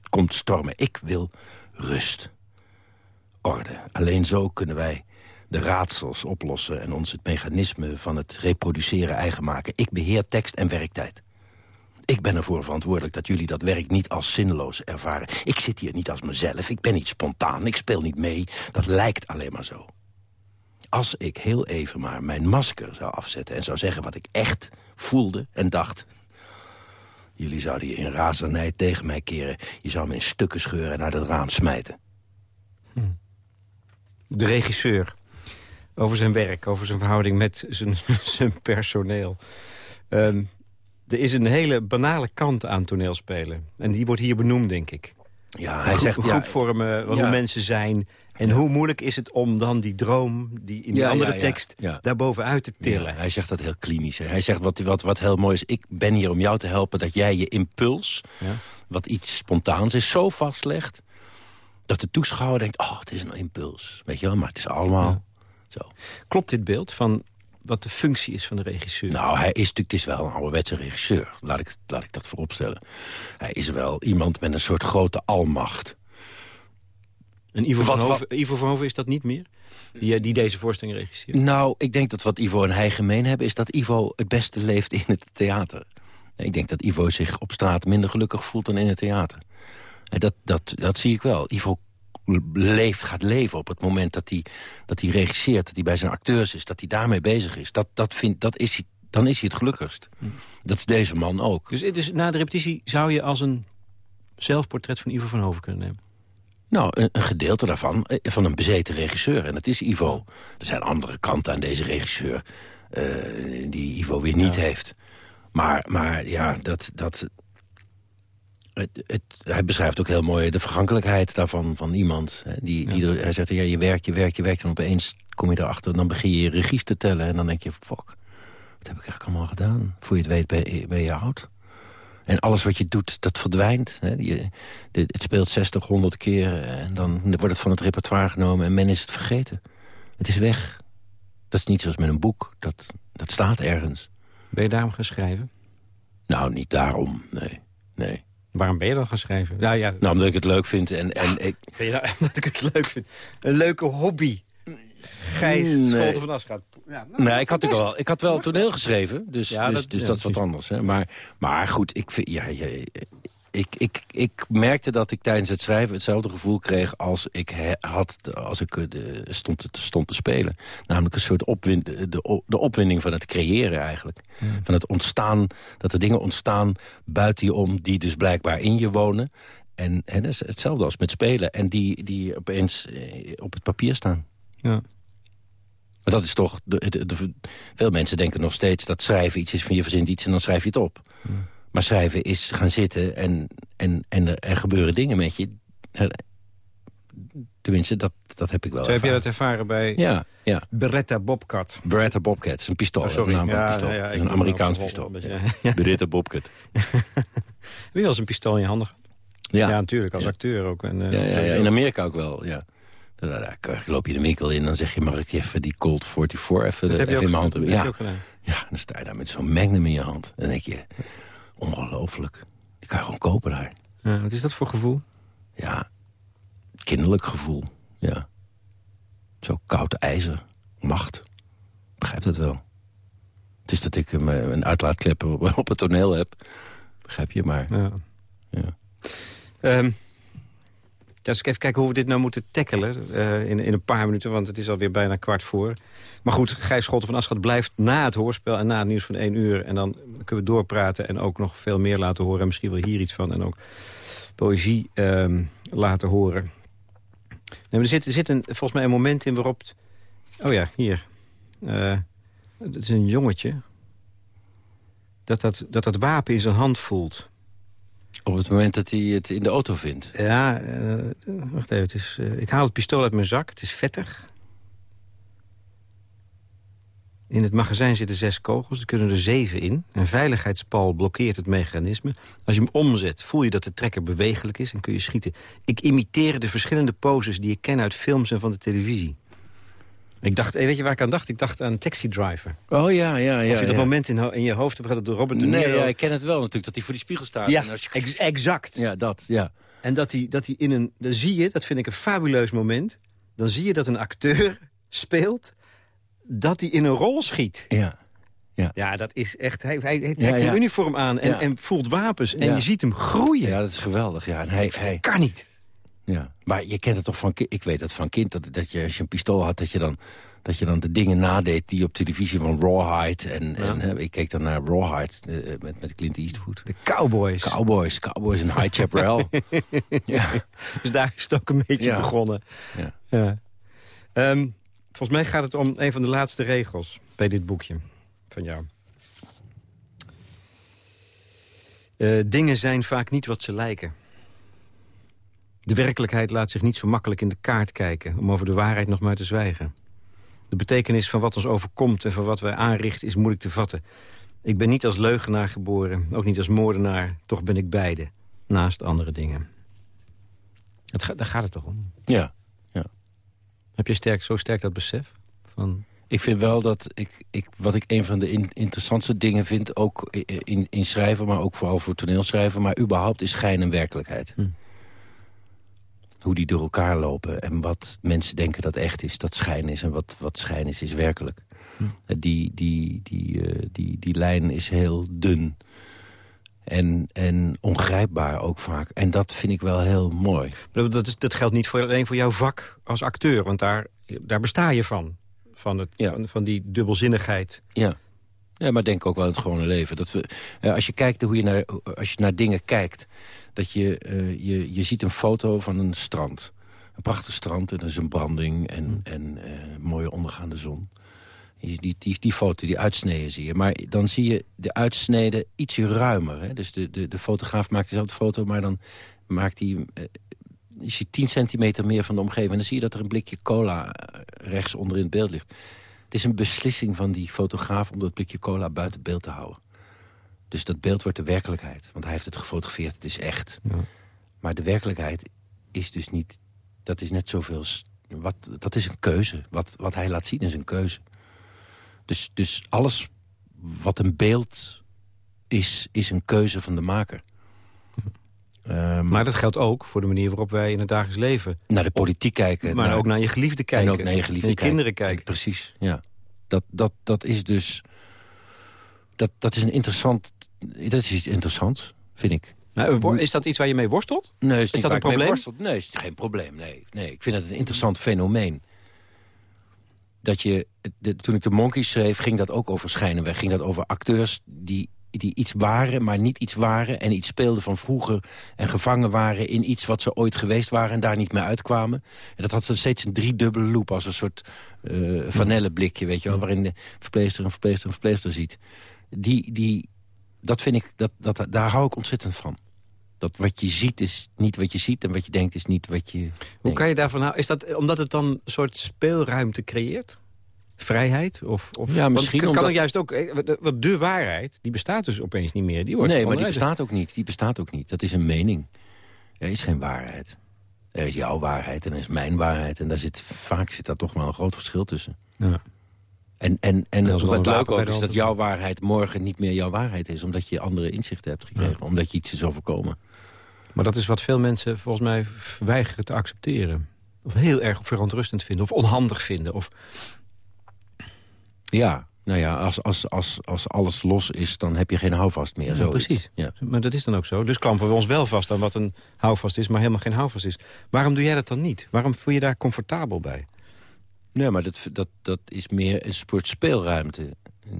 komt stormen. Ik wil rust. Orde. Alleen zo kunnen wij de raadsels oplossen... en ons het mechanisme van het reproduceren eigen maken. Ik beheer tekst en werktijd. Ik ben ervoor verantwoordelijk dat jullie dat werk niet als zinloos ervaren. Ik zit hier niet als mezelf, ik ben niet spontaan, ik speel niet mee. Dat lijkt alleen maar zo. Als ik heel even maar mijn masker zou afzetten... en zou zeggen wat ik echt voelde en dacht... jullie zouden je in razernij tegen mij keren. Je zou me in stukken scheuren en naar het raam smijten. De regisseur. Over zijn werk, over zijn verhouding met zijn, <laughs> zijn personeel. Ehm, er is een hele banale kant aan toneelspelen. En die wordt hier benoemd, denk ik. Ja, hij zegt... groep vormen, hoe ja. mensen zijn. En hoe moeilijk is het om dan die droom, die in die Ja, andere ja, tekst, Ja. daarbovenuit te tillen. Hij zegt dat heel klinisch. hè. Hij zegt wat, wat, wat heel mooi is... ik ben hier om jou te helpen dat jij je impuls... Wat iets spontaans is, zo vastlegt... dat de toeschouwer denkt, oh, het is een impuls. Weet je wel, maar het is allemaal zo. Klopt dit beeld van wat de functie is van de regisseur? Nou, hij is natuurlijk, is wel een ouderwetse regisseur. Laat ik, laat ik dat vooropstellen. Hij is wel iemand met een soort grote almacht. en Ivo van, wat- Hoven, Ivo van Hoven is dat niet meer? Die, eh, die deze voorstelling regisseert. Nou, ik denk dat wat Ivo en hij gemeen hebben... is dat Ivo het beste leeft in het theater. Ik denk dat Ivo zich op straat minder gelukkig voelt dan in het theater. Dat, dat, dat zie ik wel. Ivo leeft, gaat leven op het moment dat hij, dat hij regisseert... dat hij bij zijn acteurs is, dat hij daarmee bezig is. Dat, dat vindt, dat is hij, dan is hij het gelukkigst. Dat is deze man ook. Dus, dus na de repetitie zou je als een zelfportret van Ivo van Hoven kunnen nemen? Nou, een, een gedeelte daarvan, eh, van een bezeten regisseur. En dat is Ivo. Er zijn andere kanten aan deze regisseur... eh, die Ivo weer niet heeft. Maar, maar ja, dat... dat het, het, hij beschrijft ook heel mooi de vergankelijkheid daarvan van iemand. Hè, die, die er, hij zegt, ja, je werkt, je werkt, je werkt... en opeens kom je erachter en dan begin je je regies te tellen... en dan denk je, fuck, wat heb ik eigenlijk allemaal gedaan? Voor je het weet ben je, ben je oud. En alles wat je doet, dat verdwijnt. Hè. Je, de- het speelt 60, 100 keer en dan wordt het van het repertoire genomen... en men is het vergeten. Het is weg. Dat is niet zoals met een boek. Dat, dat staat ergens. Ben je daarom gaan schrijven? Nou, niet daarom, nee. nee. Waarom ben je dan gaan schrijven? Nou ja, Nou, omdat ik het leuk vind en, en ik... <laughs> ben je nou, <laughs> omdat ik het leuk vind. Een leuke hobby. Gijs, Nee. Scholten van Aschat. Ja, nou, Nee, ik had, ook wel, ik had wel toneel geschreven, dus, Ja, dus, dat- dus ja, dat is wat anders. Hè. Maar, maar goed, ik, vind, ja, ja, ik, ik, ik merkte dat ik tijdens het schrijven hetzelfde gevoel kreeg... als ik he- had als ik eh, de, stond, te, stond te spelen. Namelijk een soort opwin, de, de opwinding van het creëren eigenlijk. Van het ontstaan, dat er dingen ontstaan buiten je om... die dus blijkbaar in je wonen. En, en dat is hetzelfde als met spelen. En die, die opeens eh, op het papier staan. Ja. Maar dat is toch... De, de- de- veel mensen denken nog steeds dat schrijven iets is van je verzint iets en dan schrijf je het op. Maar schrijven is gaan zitten en, en, en er, er gebeuren dingen met je. Tenminste, dat, dat heb ik wel Zo heb je dat ervaren. bij Ja, ja. Beretta Bobcat. Beretta Bobcat, is een pistool. Oh, sorry. de naam van een Ja, pistool. ja, is een Amerikaans pistool. ja. Beretta Bobcat. <laughs> Wel eens een pistool in je handen? Ja, natuurlijk, als acteur ook. En, eh, ja, in Amerika ook wel, ja. Daar, loop je de winkel in en dan zeg je... mag ik je even die Colt 44 even, Dat even in mijn hand hebben? Ja. Ja, dan sta je daar met zo'n magnum in je hand. En dan denk je, ongelooflijk. Die kan je gewoon kopen daar. Ja, wat is dat voor gevoel? Ja, kinderlijk gevoel. Ja. Zo koud ijzer. Macht. Begrijp dat wel. Het is dat ik een, uitlaatklep op, <laughs> op het toneel heb. Begrijp je, maar... Ja. Ja. Ehm, ja, dus even kijken hoe we dit nou moeten tackelen eh, in, in een paar minuten. Want het is alweer bijna kwart voor. Maar goed, Gijs Scholten van Aschat blijft na het hoorspel... en na het nieuws van één uur. En dan kunnen we doorpraten en ook nog veel meer laten horen. En misschien wel hier iets van. En ook poëzie ehm, laten horen. Nee, maar er zit, er zit een, volgens mij een moment in waarop... oh ja, hier. Eh, het is een jongetje. Dat dat, dat dat wapen in zijn hand voelt. Op het moment dat hij het in de auto vindt. Ja, eh, wacht even. Het is, eh, ik haal het pistool uit mijn zak. Het is vettig. In het magazijn zitten zes kogels. Er kunnen er zeven in. Een veiligheidspal blokkeert het mechanisme. Als je hem omzet, voel je dat de trekker bewegelijk is... en kun je schieten. Ik imiteer de verschillende poses die ik ken uit films en van de televisie. Ik dacht, eh, weet je waar ik aan dacht? Ik dacht aan Taxi Driver. Oh ja, ja, ja. of je dat ja. moment in, in je hoofd hebt gehad dat Robert De Nee, Niro... ja, ik ken het wel natuurlijk. Dat hij voor die spiegel staat. Ja, En als je- ex- exact. ja dat, ja. En dat hij, dat hij in een... Dan zie je, dat vind ik een fabuleus moment... dan zie je dat een acteur <laughs> speelt... dat hij in een rol schiet. Ja. Ja, dat is echt... Hij, hij, hij trekt Ja, ja. een uniform aan en, Ja. en voelt wapens. En Ja. je ziet hem groeien. ja, dat is geweldig. Ja, en hij, hij, Kan niet. Ja, maar je kent het toch van kind. Ik weet het van kind, dat, dat je als je een pistool had... dat je dan, dat je dan de dingen nadeed die op televisie van Rawhide... en, en hè, ik keek dan naar Rawhide eh, met, met Clint Eastwood. De Cowboys. Cowboys, Cowboys en High Chaparral. <laughs> ja, Dus daar is het ook een beetje Ja. begonnen. ja. Ja. Ehm, volgens mij gaat het om een van de laatste regels bij dit boekje van jou. Eh, dingen zijn vaak niet wat ze lijken. De werkelijkheid laat zich niet zo makkelijk in de kaart kijken... om over de waarheid nog maar te zwijgen. De betekenis van wat ons overkomt en van wat wij aanrichten is moeilijk te vatten. Ik ben niet als leugenaar geboren, ook niet als moordenaar. Toch ben ik beide, naast andere dingen. Het ga- daar gaat het toch om? ja. Heb je sterk, zo sterk dat besef? Van, Ik vind wel dat ik, ik wat ik een van de in- interessantste dingen vind... ook in, in schrijven, maar ook vooral voor toneelschrijven... maar überhaupt is schijn en werkelijkheid. Hm. Hoe die door elkaar lopen en wat mensen denken dat echt is, dat schijn is... en wat, wat schijn is, is werkelijk. Hm. Eh, Die, die, die, eh, die, die lijn is heel dun. En, en ongrijpbaar ook vaak. En dat vind ik wel heel mooi. Dat, is, dat geldt niet voor, alleen voor jouw vak als acteur. Want daar, daar besta je van. Van, het, Ja. van, van die dubbelzinnigheid. Ja. ja, maar denk ook wel in het gewone leven. Dat we, eh, als, je kijkt hoe je naar, als je naar dingen kijkt... dat je, eh, je, je ziet een foto van een strand. Een prachtig strand en er is een branding en, en eh, mooie ondergaande zon. Die, die, die, die foto, die uitsneden zie je. Maar dan zie je de uitsneden ietsje ruimer. Hè? Dus de, de, de fotograaf maakt dezelfde foto, maar dan maakt hij... je ziet 10 centimeter meer van de omgeving. En dan zie je dat er een blikje cola eh, rechts onder in het beeld ligt. Het is een beslissing van die fotograaf om dat blikje cola buiten beeld te houden. Dus dat beeld wordt de werkelijkheid. Want hij heeft het gefotografeerd, het is echt. Ja. Maar de werkelijkheid is dus niet... Dat is net zoveel... Wat, dat is een keuze. Wat, wat hij laat zien is een keuze. Dus, dus alles wat een beeld is, is een keuze van de maker. Ehm, Maar dat geldt ook voor de manier waarop wij in het dagelijks leven... naar de politiek kijken. maar naar- ook naar je geliefde kijken. En ook naar je geliefde je kijken. kinderen kijken. Precies, ja. Dat, dat, dat is dus... Dat, dat is een interessant... Dat is iets interessants, vind ik. Nou, wor- is dat iets waar je mee worstelt? Nee, dat is, niet een probleem? Nee, is geen probleem. Nee, nee. Ik vind het een interessant fenomeen. Dat je, de, toen ik de Monkeys schreef, ging dat ook over schijnenweg. Ging dat over acteurs die, die iets waren, maar niet iets waren... en iets speelden van vroeger en gevangen waren in iets wat ze ooit geweest waren... en daar niet meer uitkwamen. En dat had zo steeds een driedubbele loop als een soort eh vanelleblikje, weet je wel... waarin de verpleegster een verpleegster een verpleegster ziet. Die, die, dat vind ik, dat, dat, daar hou ik ontzettend van. Dat wat je ziet is niet wat je ziet en wat je denkt is niet wat je Hoe denkt. kan je daarvan houden? Is dat omdat het dan een soort speelruimte creëert? Vrijheid? Of, of, Ja, misschien het kan omdat- ook juist ook... eh, wat- Want de waarheid, die bestaat dus opeens niet meer. Die wordt Nee, maar die bestaat ook niet. Die bestaat ook niet. Dat is een mening. Er is geen waarheid. Er is jouw waarheid en er is mijn waarheid. En daar zit, vaak zit daar toch wel een groot verschil tussen. Ja. En, en, en dan wat leuk ook is dat jouw waarheid morgen niet meer jouw waarheid is. Omdat je andere inzichten hebt gekregen. Omdat je iets is overkomen. Maar dat is wat veel mensen volgens mij weigeren te accepteren. Of heel erg verontrustend vinden. Of onhandig vinden. Of, Ja, nou ja, als, als, als, als alles los is, dan heb je geen houvast meer. Ja, precies. Ja. maar dat is dan ook zo. Dus klampen we ons wel vast aan wat een houvast is... maar helemaal geen houvast is. Waarom doe jij dat dan niet? Waarom voel je daar comfortabel bij? Nee, maar dat, dat, dat is meer een soort speelruimte.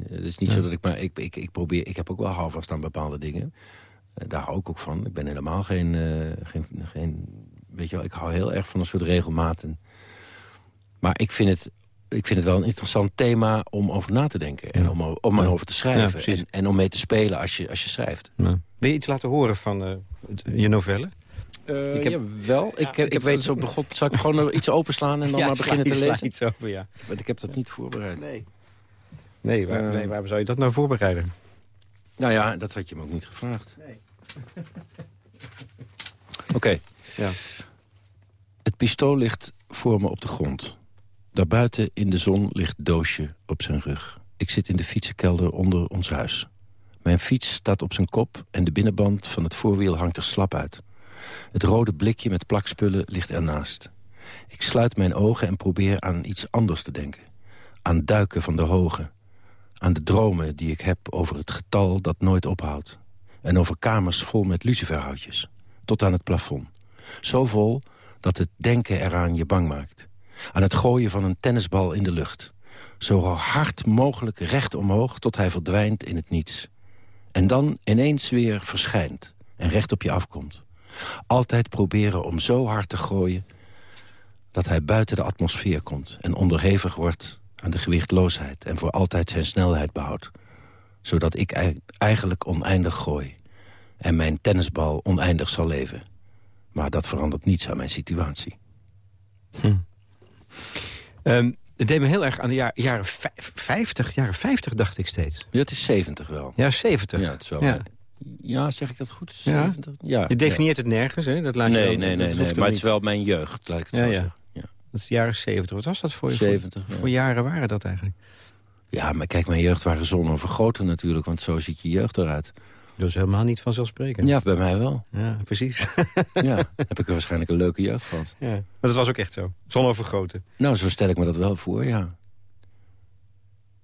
Het is niet Ja. zo dat ik maar... Ik, ik, ik, probeer, ik heb ook wel houvast aan bepaalde dingen. Eh, Daar hou ik ook van. Ik ben helemaal geen, eh, geen, geen... Weet je wel, ik hou heel erg van een soort regelmaten. Maar ik vind het, ik vind het wel een interessant thema om over na te denken. En Ja. om, om Ja. over te schrijven. en, en om mee te spelen als je, als je schrijft. Wil je iets laten horen van eh, je novelle? Ik heb- wel. ik, heb, ik, weet zo begon. Zal ik gewoon iets openslaan en dan <laughs> maar beginnen te lezen? iets over, ja. Want ik heb dat niet voorbereid. Nee. Nee, waar, Eh. nee, waarom zou je dat nou voorbereiden? Nou ja, dat had je me ook niet gevraagd. <laughs> Oké. Ja. Het pistool ligt voor me op de grond. Daarbuiten in de zon ligt Doosje op zijn rug. Ik zit in de fietsenkelder onder ons huis. Mijn fiets staat op zijn kop en de binnenband van het voorwiel hangt er slap uit. Het rode blikje met plakspullen ligt ernaast. Ik sluit mijn ogen en probeer aan iets anders te denken. Aan duiken van de hoge. Aan de dromen die ik heb over het getal dat nooit ophoudt. En over kamers vol met luciferhoutjes. Tot aan het plafond. Zo vol dat het denken eraan je bang maakt. Aan het gooien van een tennisbal in de lucht. Zo hard mogelijk recht omhoog tot hij verdwijnt in het niets. En dan ineens weer verschijnt en recht op je afkomt. Altijd proberen om zo hard te gooien dat hij buiten de atmosfeer komt... en onderhevig wordt aan de gewichtloosheid... en voor altijd zijn snelheid behoudt. Zodat ik ei- eigenlijk oneindig gooi... en mijn tennisbal oneindig zal leven. Maar dat verandert niets aan mijn situatie. Ehm, het deed me heel erg aan de jaar- jaren vijf- 50, jaren 50 dacht ik steeds. Ja, het is 70 wel. Ja, 70. Ja, het is wel Ja. Ja zeg ik dat goed? Ja. 70? Ja. Je definieert het nergens, hè? Dat laat ja. je Nee, wel- nee, nee, nee. maar het is wel mijn jeugd, laat ik het zo ja. zeggen. Ja. Dat is de jaren 70. Wat was dat voor je? 70, Voor, ja. voor jaren waren dat eigenlijk? ja, maar kijk, mijn jeugd waren zonovergoten natuurlijk... want zo ziet je jeugd eruit. Dat is helemaal niet vanzelfsprekend. Ja, bij mij wel. Ja, precies. <laughs> Ja, heb ik er waarschijnlijk een leuke jeugd gehad. ja. Maar dat was ook echt zo. Zonovergoten. Nou, zo stel ik me dat wel voor, ja.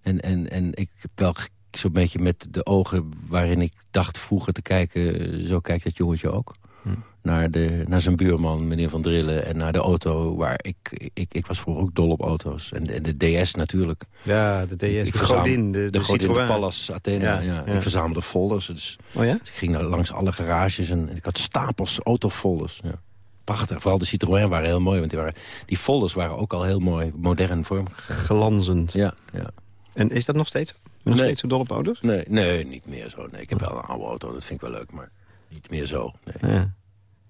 En, en, en ik heb wel... ik zo'n beetje met de ogen waarin ik dacht vroeger te kijken... zo kijkt dat jongetje ook. Hm. Naar, de, naar zijn buurman, meneer Van Drillen. En naar de auto waar ik... Ik, ik was vroeger ook dol op auto's. En, en de DS natuurlijk. Ja, de DS, ik de Godin, de, de, de, Godin, de Citroën. Pallas Athena. Ja, Ja, ja. Ik verzamelde folders. Dus Oh ja? ik ging langs alle garages en ik had stapels autofolders. Ja. Prachtig. Vooral de Citroën waren heel mooi. Want die, waren, die folders waren ook al heel mooi, modern vormgegeven. Glanzend. Ja, ja. En is dat nog steeds? Nog Nee. steeds zo dol op auto's? Nee, nee, niet meer zo. Nee, ik heb wel een oude auto, dat vind ik wel leuk, maar niet meer zo. Nee. Ja.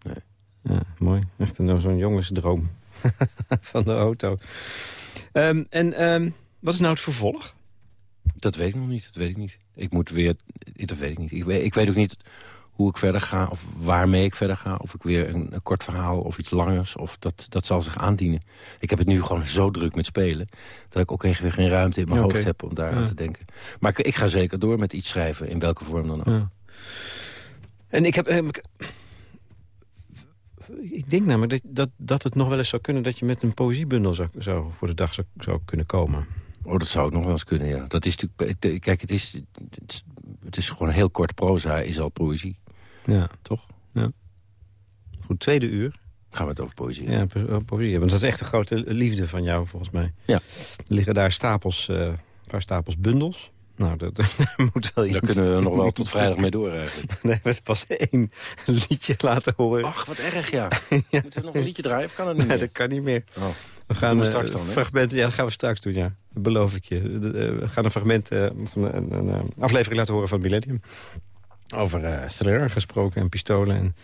Nee. Ja, mooi. Echt zo'n jongensdroom <laughs> van de auto. Ehm, en ehm, wat is nou het vervolg? Dat weet ik nog niet, dat weet ik niet. Ik moet weer, dat weet ik niet. Ik weet, ik weet ook niet hoe ik verder ga, of waarmee ik verder ga. Of ik weer een, een kort verhaal of iets langers, of dat, dat zal zich aandienen. Ik heb het nu gewoon zo druk met spelen... dat ik ook echt weer geen ruimte in mijn hoofd heb om daar Ja. aan te denken. Maar ik, ik ga zeker door met iets schrijven, in welke vorm dan ook. Ja. En ik heb... ehm, ik- ik denk namelijk dat, dat, dat het nog wel eens zou kunnen... dat je met een poëziebundel zou, zou voor de dag zou, zou kunnen komen. Oh, dat zou ook nog wel eens kunnen, ja. Dat is natuurlijk, kijk, het is, het is, het is gewoon heel kort proza, is al poëzie, Ja. toch? Goed, tweede uur. Gaan we het over poëzie. Ja, po- poëzie. hebben. Want dat is echt een grote liefde van jou, volgens mij. Ja. Er liggen daar stapels, eh, een paar stapels bundels. Nou, dat, <laughs> daar moet wel Daar iets... kunnen we <laughs> nog wel tot vrijdag mee door eigenlijk. <laughs> Nee, we hebben pas één liedje laten horen. Ach, wat erg, ja. Moeten we nog een liedje draaien of kan dat niet nee, meer? dat kan niet meer. Oh. We gaan we eh, straks dan, hè? fragmenten. Ja, dat gaan we straks doen, ja. Dat beloof ik je. Eh, we gaan een fragment eh, van een, een, eh, aflevering laten horen van Millennium. Over thriller gesproken en pistolen en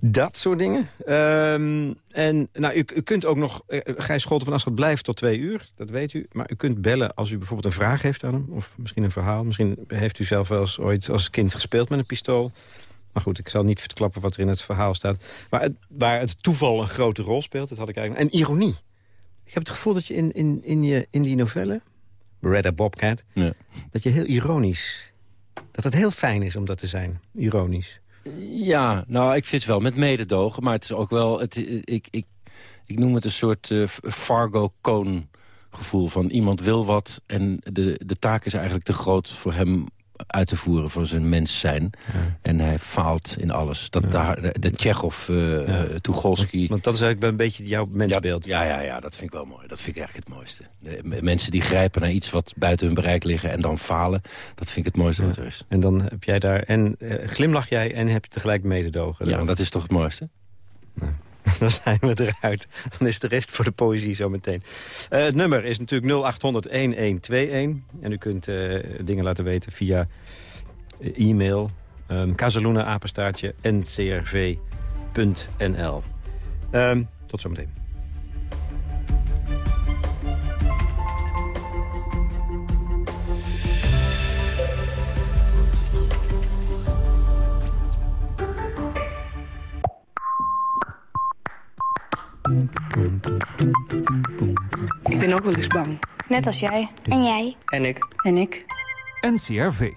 dat soort dingen. Ehm, en nou, u, u kunt ook nog... eh, Gijs Scholten van Aschot blijft tot twee uur, dat weet u. Maar u kunt bellen als u bijvoorbeeld een vraag heeft aan hem. Of misschien een verhaal. Misschien heeft u zelf wel eens ooit als kind gespeeld met een pistool. Maar goed, ik zal niet verklappen wat er in het verhaal staat. Maar het, waar het toeval een grote rol speelt, dat had ik eigenlijk... En ironie. Ik heb het gevoel dat je in, in, in, je, in die novelle... Beretta Bobcat, Ja. dat je heel ironisch... Dat het heel fijn is om dat te zijn, ironisch. Ja, nou, ik vind het wel met mededogen, maar het is ook wel... Het, ik, ik, ik noem het een soort eh, Fargo-Cone gevoel van iemand wil wat... en de, de taak is eigenlijk te groot voor hem uit te voeren van zijn mens zijn. En hij faalt in alles. Dat, daar, de, de Tsjechov, eh Ja. Tucholsky... Want dat is eigenlijk wel een beetje jouw mensbeeld. Ja, ja, ja, dat vind ik wel mooi. Dat vind ik eigenlijk het mooiste. De, mensen die grijpen naar iets wat buiten hun bereik liggen en dan falen... dat vind ik het mooiste wat er is. En dan heb jij daar... En eh, glimlach jij en heb je tegelijk mededogen. Ja, dat is toch het mooiste? <laughs> Dan zijn we eruit. Dan is de rest voor de poëzie zo meteen. Eh, het nummer is natuurlijk 0800-1121. En u kunt eh, dingen laten weten via eh, e-mail. Um, Casaluna, apenstaartje, ncrv.nl. Ehm, tot zometeen. Ik ben ook wel eens bang. Net als jij. En jij. En ik. En ik. NCRV.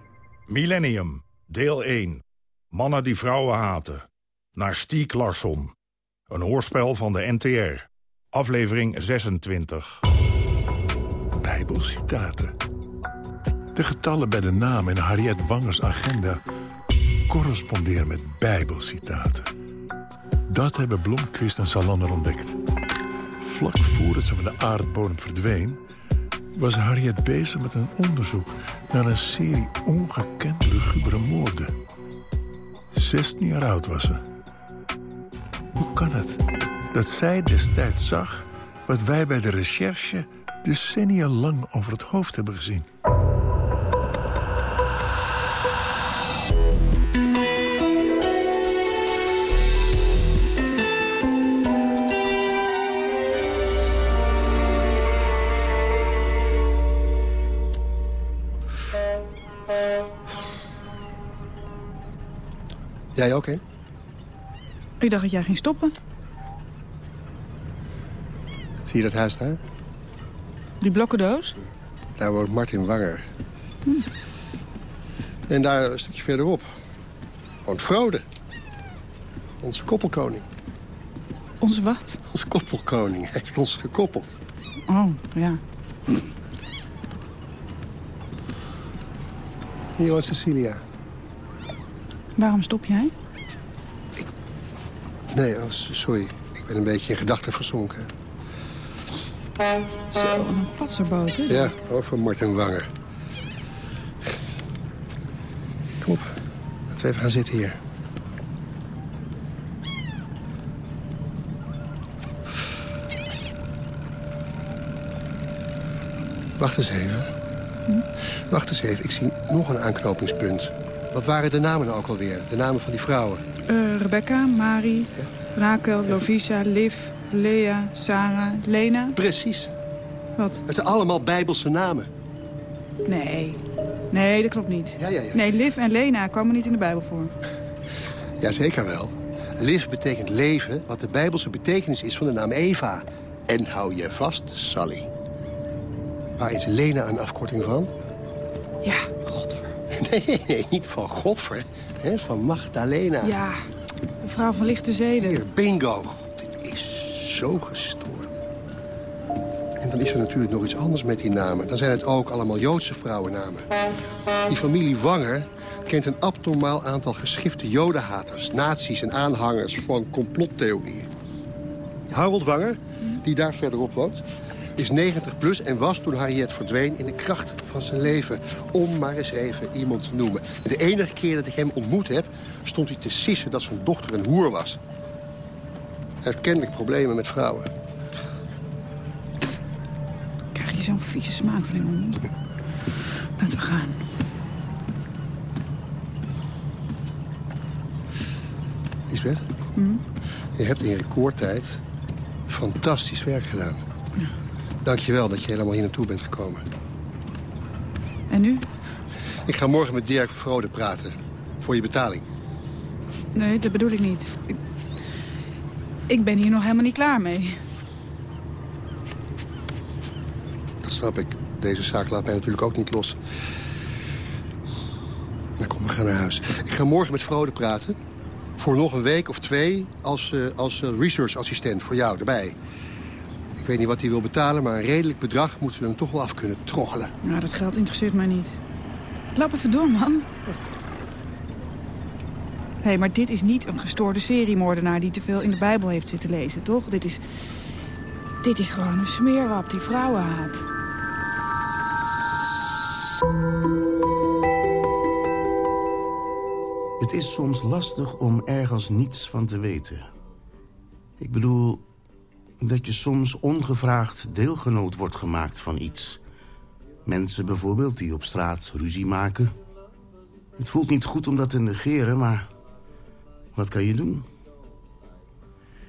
Millennium, deel 1. Mannen die vrouwen haten. Naar Stiek Larsson. Een hoorspel van de NTR. Aflevering 26. Bijbelcitaten. De getallen bij de naam in Harriet Wangers agenda corresponderen met bijbelcitaten. Dat hebben Blomqvist en Salander ontdekt. Vlak voordat ze van de aardbodem verdween... was Harriet bezig met een onderzoek naar een serie ongekend lugubere moorden. 16 jaar oud was ze. Hoe kan het dat zij destijds zag... wat wij bij de recherche decennia lang over het hoofd hebben gezien? Jij ook, hè? Ik dacht dat jij ging stoppen. Zie je dat huis daar? Die blokkendoos. Daar woont Martin Wanger. En daar een stukje verderop woont Frode. Onze koppelkoning. Onze wat? Onze koppelkoning heeft ons gekoppeld. Oh, ja. Johan Cecilia. Waarom stop jij? Nee, oh, sorry. Ik ben een beetje in gedachten verzonken. Zo, wat een patserboot, hè? Ja, over Martin Wanger. Kom op. Laten we even gaan zitten hier. Wacht eens even. Wacht eens even, ik zie nog een aanknopingspunt. Wat waren de namen nou ook alweer? De namen van die vrouwen? Eh, Rebecca, Mari, Rakel, Lovisa, Liv, Lea, Sarah, Lena. Precies. Wat? Het zijn allemaal bijbelse namen. Nee. Nee, dat klopt niet. Ja, ja, ja. Nee, Liv en Lena komen niet in de Bijbel voor. Jazeker wel. Liv betekent leven, wat de bijbelse betekenis is van de naam Eva. En hou je vast, Sally. Waar is Lena een afkorting van? Nee, <laughs> niet van Godver. Hè, van Magdalena. Ja, de vrouw van lichte zeden. Hier, bingo. Dit is zo gestoord. En dan is er natuurlijk nog iets anders met die namen. Dan zijn het ook allemaal Joodse vrouwennamen. Die familie Wanger kent een abnormaal aantal geschifte jodenhaters... nazi's en aanhangers van complottheorieën. Harold Wanger, die daar verderop woont, is 90 plus en was toen Harriet verdween in de kracht van zijn leven. Om maar eens even iemand te noemen. En de enige keer dat ik hem ontmoet heb, stond hij te sissen dat zijn dochter een hoer was. Hij heeft kennelijk problemen met vrouwen. Krijg je zo'n vieze smaak van in mijn mond? Laten we gaan. Lisbeth, je hebt in recordtijd fantastisch werk gedaan. Dank je wel dat je helemaal hier naartoe bent gekomen. En nu? Ik ga morgen met Dirk Vrode praten. Voor je betaling. Nee, dat bedoel ik niet. Ik, ik ben hier nog helemaal niet klaar mee. Dat snap ik. Deze zaak laat mij natuurlijk ook niet los. Nou kom, we gaan naar huis. Ik ga morgen met Vrode praten. Voor nog een week of twee als, eh, als eh, researchassistent voor jou erbij. Ik weet niet wat hij wil betalen, maar een redelijk bedrag moeten we hem toch wel af kunnen troggelen. Nou, dat geld interesseert mij niet. Loop even door, man. Hé, hey, maar dit is niet een gestoorde seriemoordenaar... die te veel in de Bijbel heeft zitten lezen, toch? Dit is... Dit is gewoon een smeerlap die vrouwen haat. Het is soms lastig om ergens niets van te weten. Ik bedoel dat je soms ongevraagd deelgenoot wordt gemaakt van iets. Mensen bijvoorbeeld die op straat ruzie maken. Het voelt niet goed om dat te negeren, maar wat kan je doen?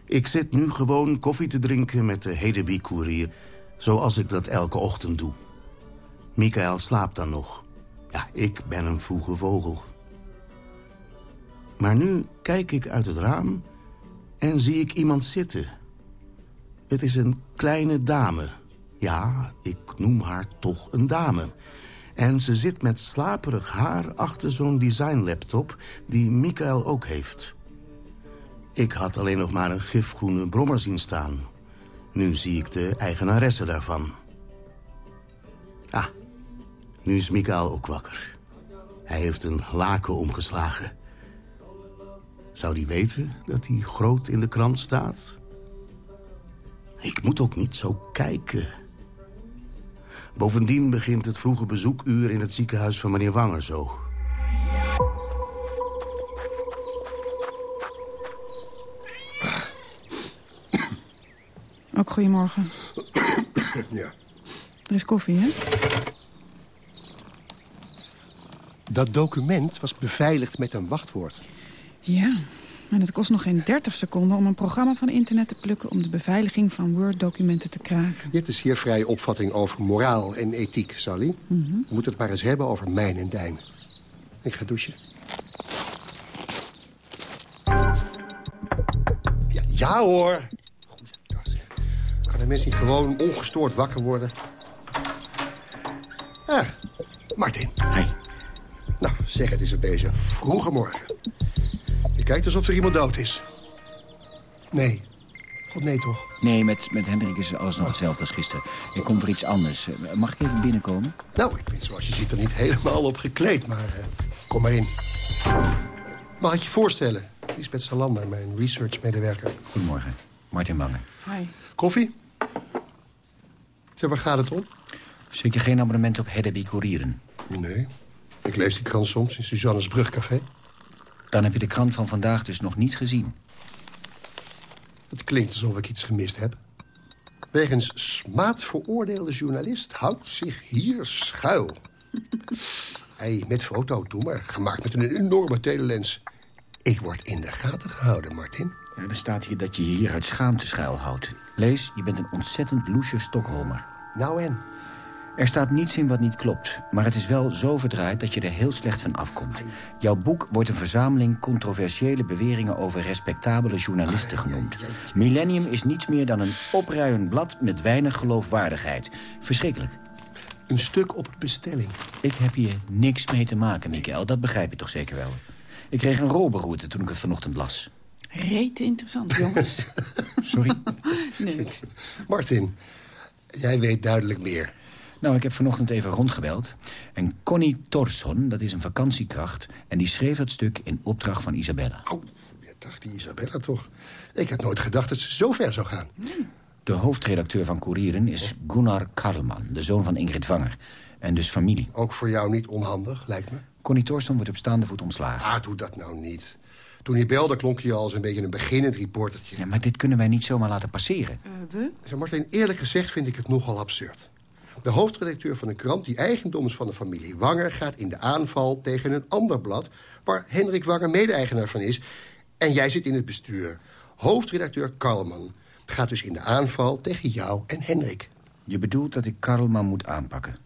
Ik zit nu gewoon koffie te drinken met de Hedeby-koerier... zoals ik dat elke ochtend doe. Michael slaapt dan nog. Ja, ik ben een vroege vogel. Maar nu kijk ik uit het raam en zie ik iemand zitten. Het is een kleine dame. Ja, ik noem haar toch een dame. En ze zit met slaperig haar achter zo'n designlaptop... die Michael ook heeft. Ik had alleen nog maar een gifgroene brommer zien staan. Nu zie ik de eigenaresse daarvan. Ah, nu is Michael ook wakker. Hij heeft een laken omgeslagen... Zou die weten dat hij groot in de krant staat? Ik moet ook niet zo kijken. Bovendien begint het vroege bezoekuur in het ziekenhuis van meneer Wanger zo. Ook goedemorgen. Ja. Er is koffie, hè? Dat document was beveiligd met een wachtwoord. Ja. En het kost nog geen 30 seconden om een programma van internet te plukken... om de beveiliging van Word-documenten te kraken. Je hebt een zeer vrije opvatting over moraal en ethiek, Sally. We moeten het maar eens hebben over mijn en dijn. Ik ga douchen. Ja, ja hoor. Goeiedag, zeg. Kan de mensen niet gewoon ongestoord wakker worden? Ah, Martin. Hey. Nou, zeg het eens een beetje. Vroege morgen. Je kijkt alsof er iemand dood is. Nee, God, nee toch? Nee, met, met Hendrik is alles nog hetzelfde als gisteren. Ik kom voor iets anders. Eh, Mag ik even binnenkomen? Nou, ik ben zoals je ziet er niet helemaal op gekleed, maar eh, kom maar in. Mag ik je voorstellen? Lisbeth Salander, mijn researchmedewerker. Goedemorgen. Martin Wangen. Hi. Koffie? Zeg, waar gaat het om? Zeker geen abonnement op Hedeby Courieren. Nee. Ik lees die krant soms in Suzanne's Brugcafé. Dan heb je de krant van vandaag dus nog niet gezien. Het klinkt alsof ik iets gemist heb. Wegens smaad veroordeelde journalist houdt zich hier schuil. <laughs> Hij met foto, doe maar. Gemaakt met een enorme telelens. Ik word in de gaten gehouden, Martin. Ja, er staat hier dat je je hier uit schaamte schuilhoudt. Lees, je bent een ontzettend loesje Stockholmer. Nou en? Er staat niets in wat niet klopt, maar het is wel zo verdraaid dat je er heel slecht van afkomt. Jouw boek wordt een verzameling controversiële beweringen over respectabele journalisten genoemd. Millennium is niets meer dan een opruiend blad met weinig geloofwaardigheid. Verschrikkelijk. Een stuk op bestelling. Ik heb hier niks mee te maken, Michael. Dat begrijp je toch zeker wel? Ik kreeg een rolberoerte toen ik het vanochtend las. Rete interessant, jongens. <laughs> Sorry? Niks. Martin, jij weet duidelijk meer. Nou, ik heb vanochtend even rondgebeld. En Connie Torson, dat is een vakantiekracht... en die schreef het stuk in opdracht van Isabella. Oh, dacht die Isabella toch. Ik had nooit gedacht dat ze zo ver zou gaan. De hoofdredacteur van Courieren is Gunnar Karlman, de zoon van Ingrid Vanger. En dus familie. Ook voor jou niet onhandig, lijkt me. Connie Torson wordt op staande voet ontslagen. Ah, doe dat nou niet. Toen hij belde klonk je al als een beetje een beginnend reportertje. Ja, maar dit kunnen wij niet zomaar laten passeren. Eh, we? Martin, eerlijk gezegd vind ik het nogal absurd. De hoofdredacteur van een krant die eigendom is van de familie Wanger... gaat in de aanval tegen een ander blad... waar Hendrik Wanger mede-eigenaar van is. En jij zit in het bestuur. Hoofdredacteur Karlman gaat dus in de aanval tegen jou en Hendrik. Je bedoelt dat ik Karlman moet aanpakken.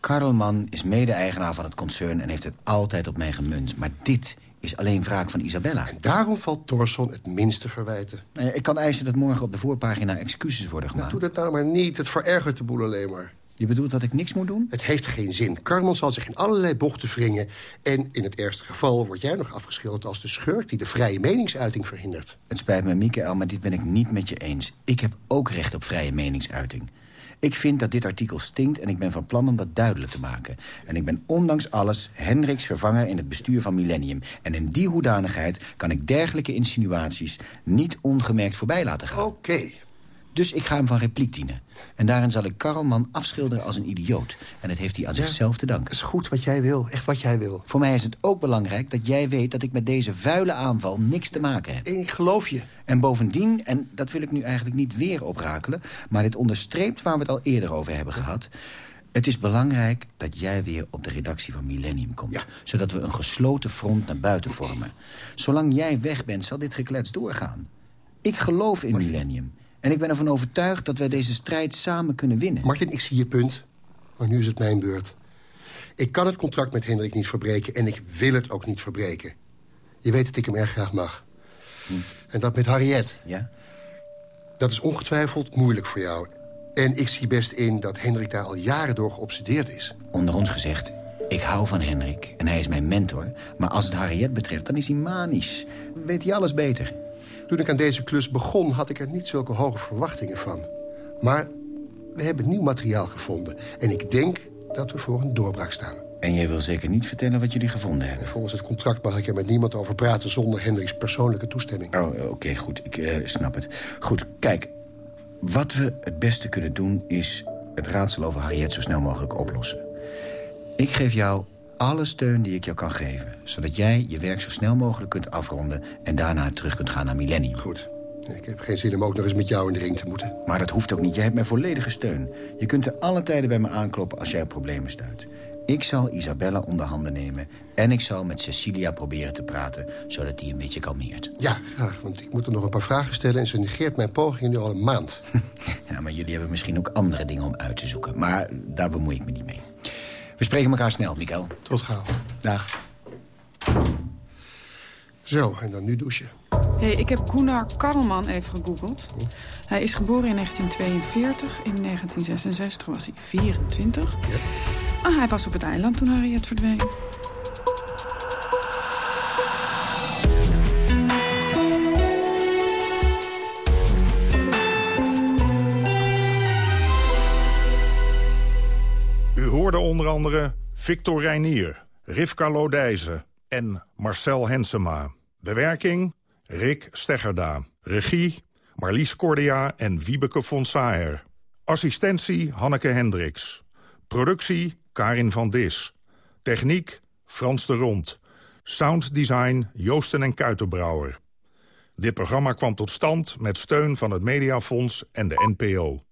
Karlman is mede-eigenaar van het concern en heeft het altijd op mij gemunt. Maar dit is alleen wraak van Isabella. En daarom valt Thorson het minste verwijten. Eh, Ik kan eisen dat morgen op de voorpagina excuses worden gemaakt. Doe dat nou maar niet, het verergert de boel alleen maar. Je bedoelt dat ik niks moet doen? Het heeft geen zin. Karman zal zich in allerlei bochten wringen... en in het ergste geval word jij nog afgeschilderd als de schurk... die de vrije meningsuiting verhindert. Het spijt me, Michael, maar dit ben ik niet met je eens. Ik heb ook recht op vrije meningsuiting. Ik vind dat dit artikel stinkt en ik ben van plan om dat duidelijk te maken. En ik ben ondanks alles Hendricks vervanger in het bestuur van Millennium. En in die hoedanigheid kan ik dergelijke insinuaties niet ongemerkt voorbij laten gaan. Oké. Dus ik ga hem van repliek dienen. En daarin zal ik Karlman afschilderen als een idioot. En dat heeft hij aan zichzelf te danken. Dat is goed wat jij wil, echt wat jij wil. Voor mij is het ook belangrijk dat jij weet dat ik met deze vuile aanval niks te maken heb. Ik geloof je. En bovendien, en dat wil ik nu eigenlijk niet weer oprakelen... maar dit onderstreept waar we het al eerder over hebben gehad... Het is belangrijk dat jij weer op de redactie van Millennium komt. Zodat we een gesloten front naar buiten vormen. Zolang jij weg bent, zal dit geklets doorgaan. Ik geloof in Millennium. En ik ben ervan overtuigd dat wij deze strijd samen kunnen winnen. Martin, ik zie je punt. Maar nu is het mijn beurt. Ik kan het contract met Hendrik niet verbreken... en ik wil het ook niet verbreken. Je weet dat ik hem erg graag mag. En dat met Harriet. Ja? Dat is ongetwijfeld moeilijk voor jou. En ik zie best in dat Hendrik daar al jaren door geobsedeerd is. Onder ons gezegd, ik hou van Hendrik en hij is mijn mentor. Maar als het Harriet betreft, dan is hij manisch. Weet hij alles beter. Toen ik aan deze klus begon, had ik er niet zulke hoge verwachtingen van. Maar we hebben nieuw materiaal gevonden. En ik denk dat we voor een doorbraak staan. En jij wil zeker niet vertellen wat jullie gevonden hebben? Volgens het contract mag ik er met niemand over praten... zonder Hendriks persoonlijke toestemming. Oh, oké, goed. Ik eh, snap het. Goed, kijk. Wat we het beste kunnen doen is het raadsel over Harriet zo snel mogelijk oplossen. Ik geef jou alle steun die ik jou kan geven... zodat jij je werk zo snel mogelijk kunt afronden... en daarna terug kunt gaan naar Millennium. Goed. Ik heb geen zin om ook nog eens met jou in de ring te moeten. Maar dat hoeft ook niet. Jij hebt mijn volledige steun. Je kunt er alle tijden bij me aankloppen als jij op problemen stuit. Ik zal Isabella onder handen nemen... en ik zal met Cecilia proberen te praten... zodat die een beetje kalmeert. Ja, graag, want ik moet er nog een paar vragen stellen... en ze negeert mijn pogingen nu al een maand. <laughs> Ja, maar jullie hebben misschien ook andere dingen om uit te zoeken. Maar daar bemoei ik me niet mee. We spreken elkaar snel, Mikael. Tot gauw. Dag. Zo, en dan nu douchen. Hey, ik heb Gunnar Karlman even gegoogeld. Hij is geboren in 1942. In 1966 was hij 24. Ah, hij was op het eiland toen Harriet verdween. Hoorde onder andere Victor Reinier, Rivka Lodijzen en Marcel Hensema. Bewerking Rick Steggerda. Regie Marlies Cordia en Wiebeke von Saer. Assistentie Hanneke Hendricks. Productie Karin van Dis. Techniek Frans de Rond. Sounddesign Joosten en Kuitenbrouwer. Dit programma kwam tot stand met steun van het Mediafonds en de NPO.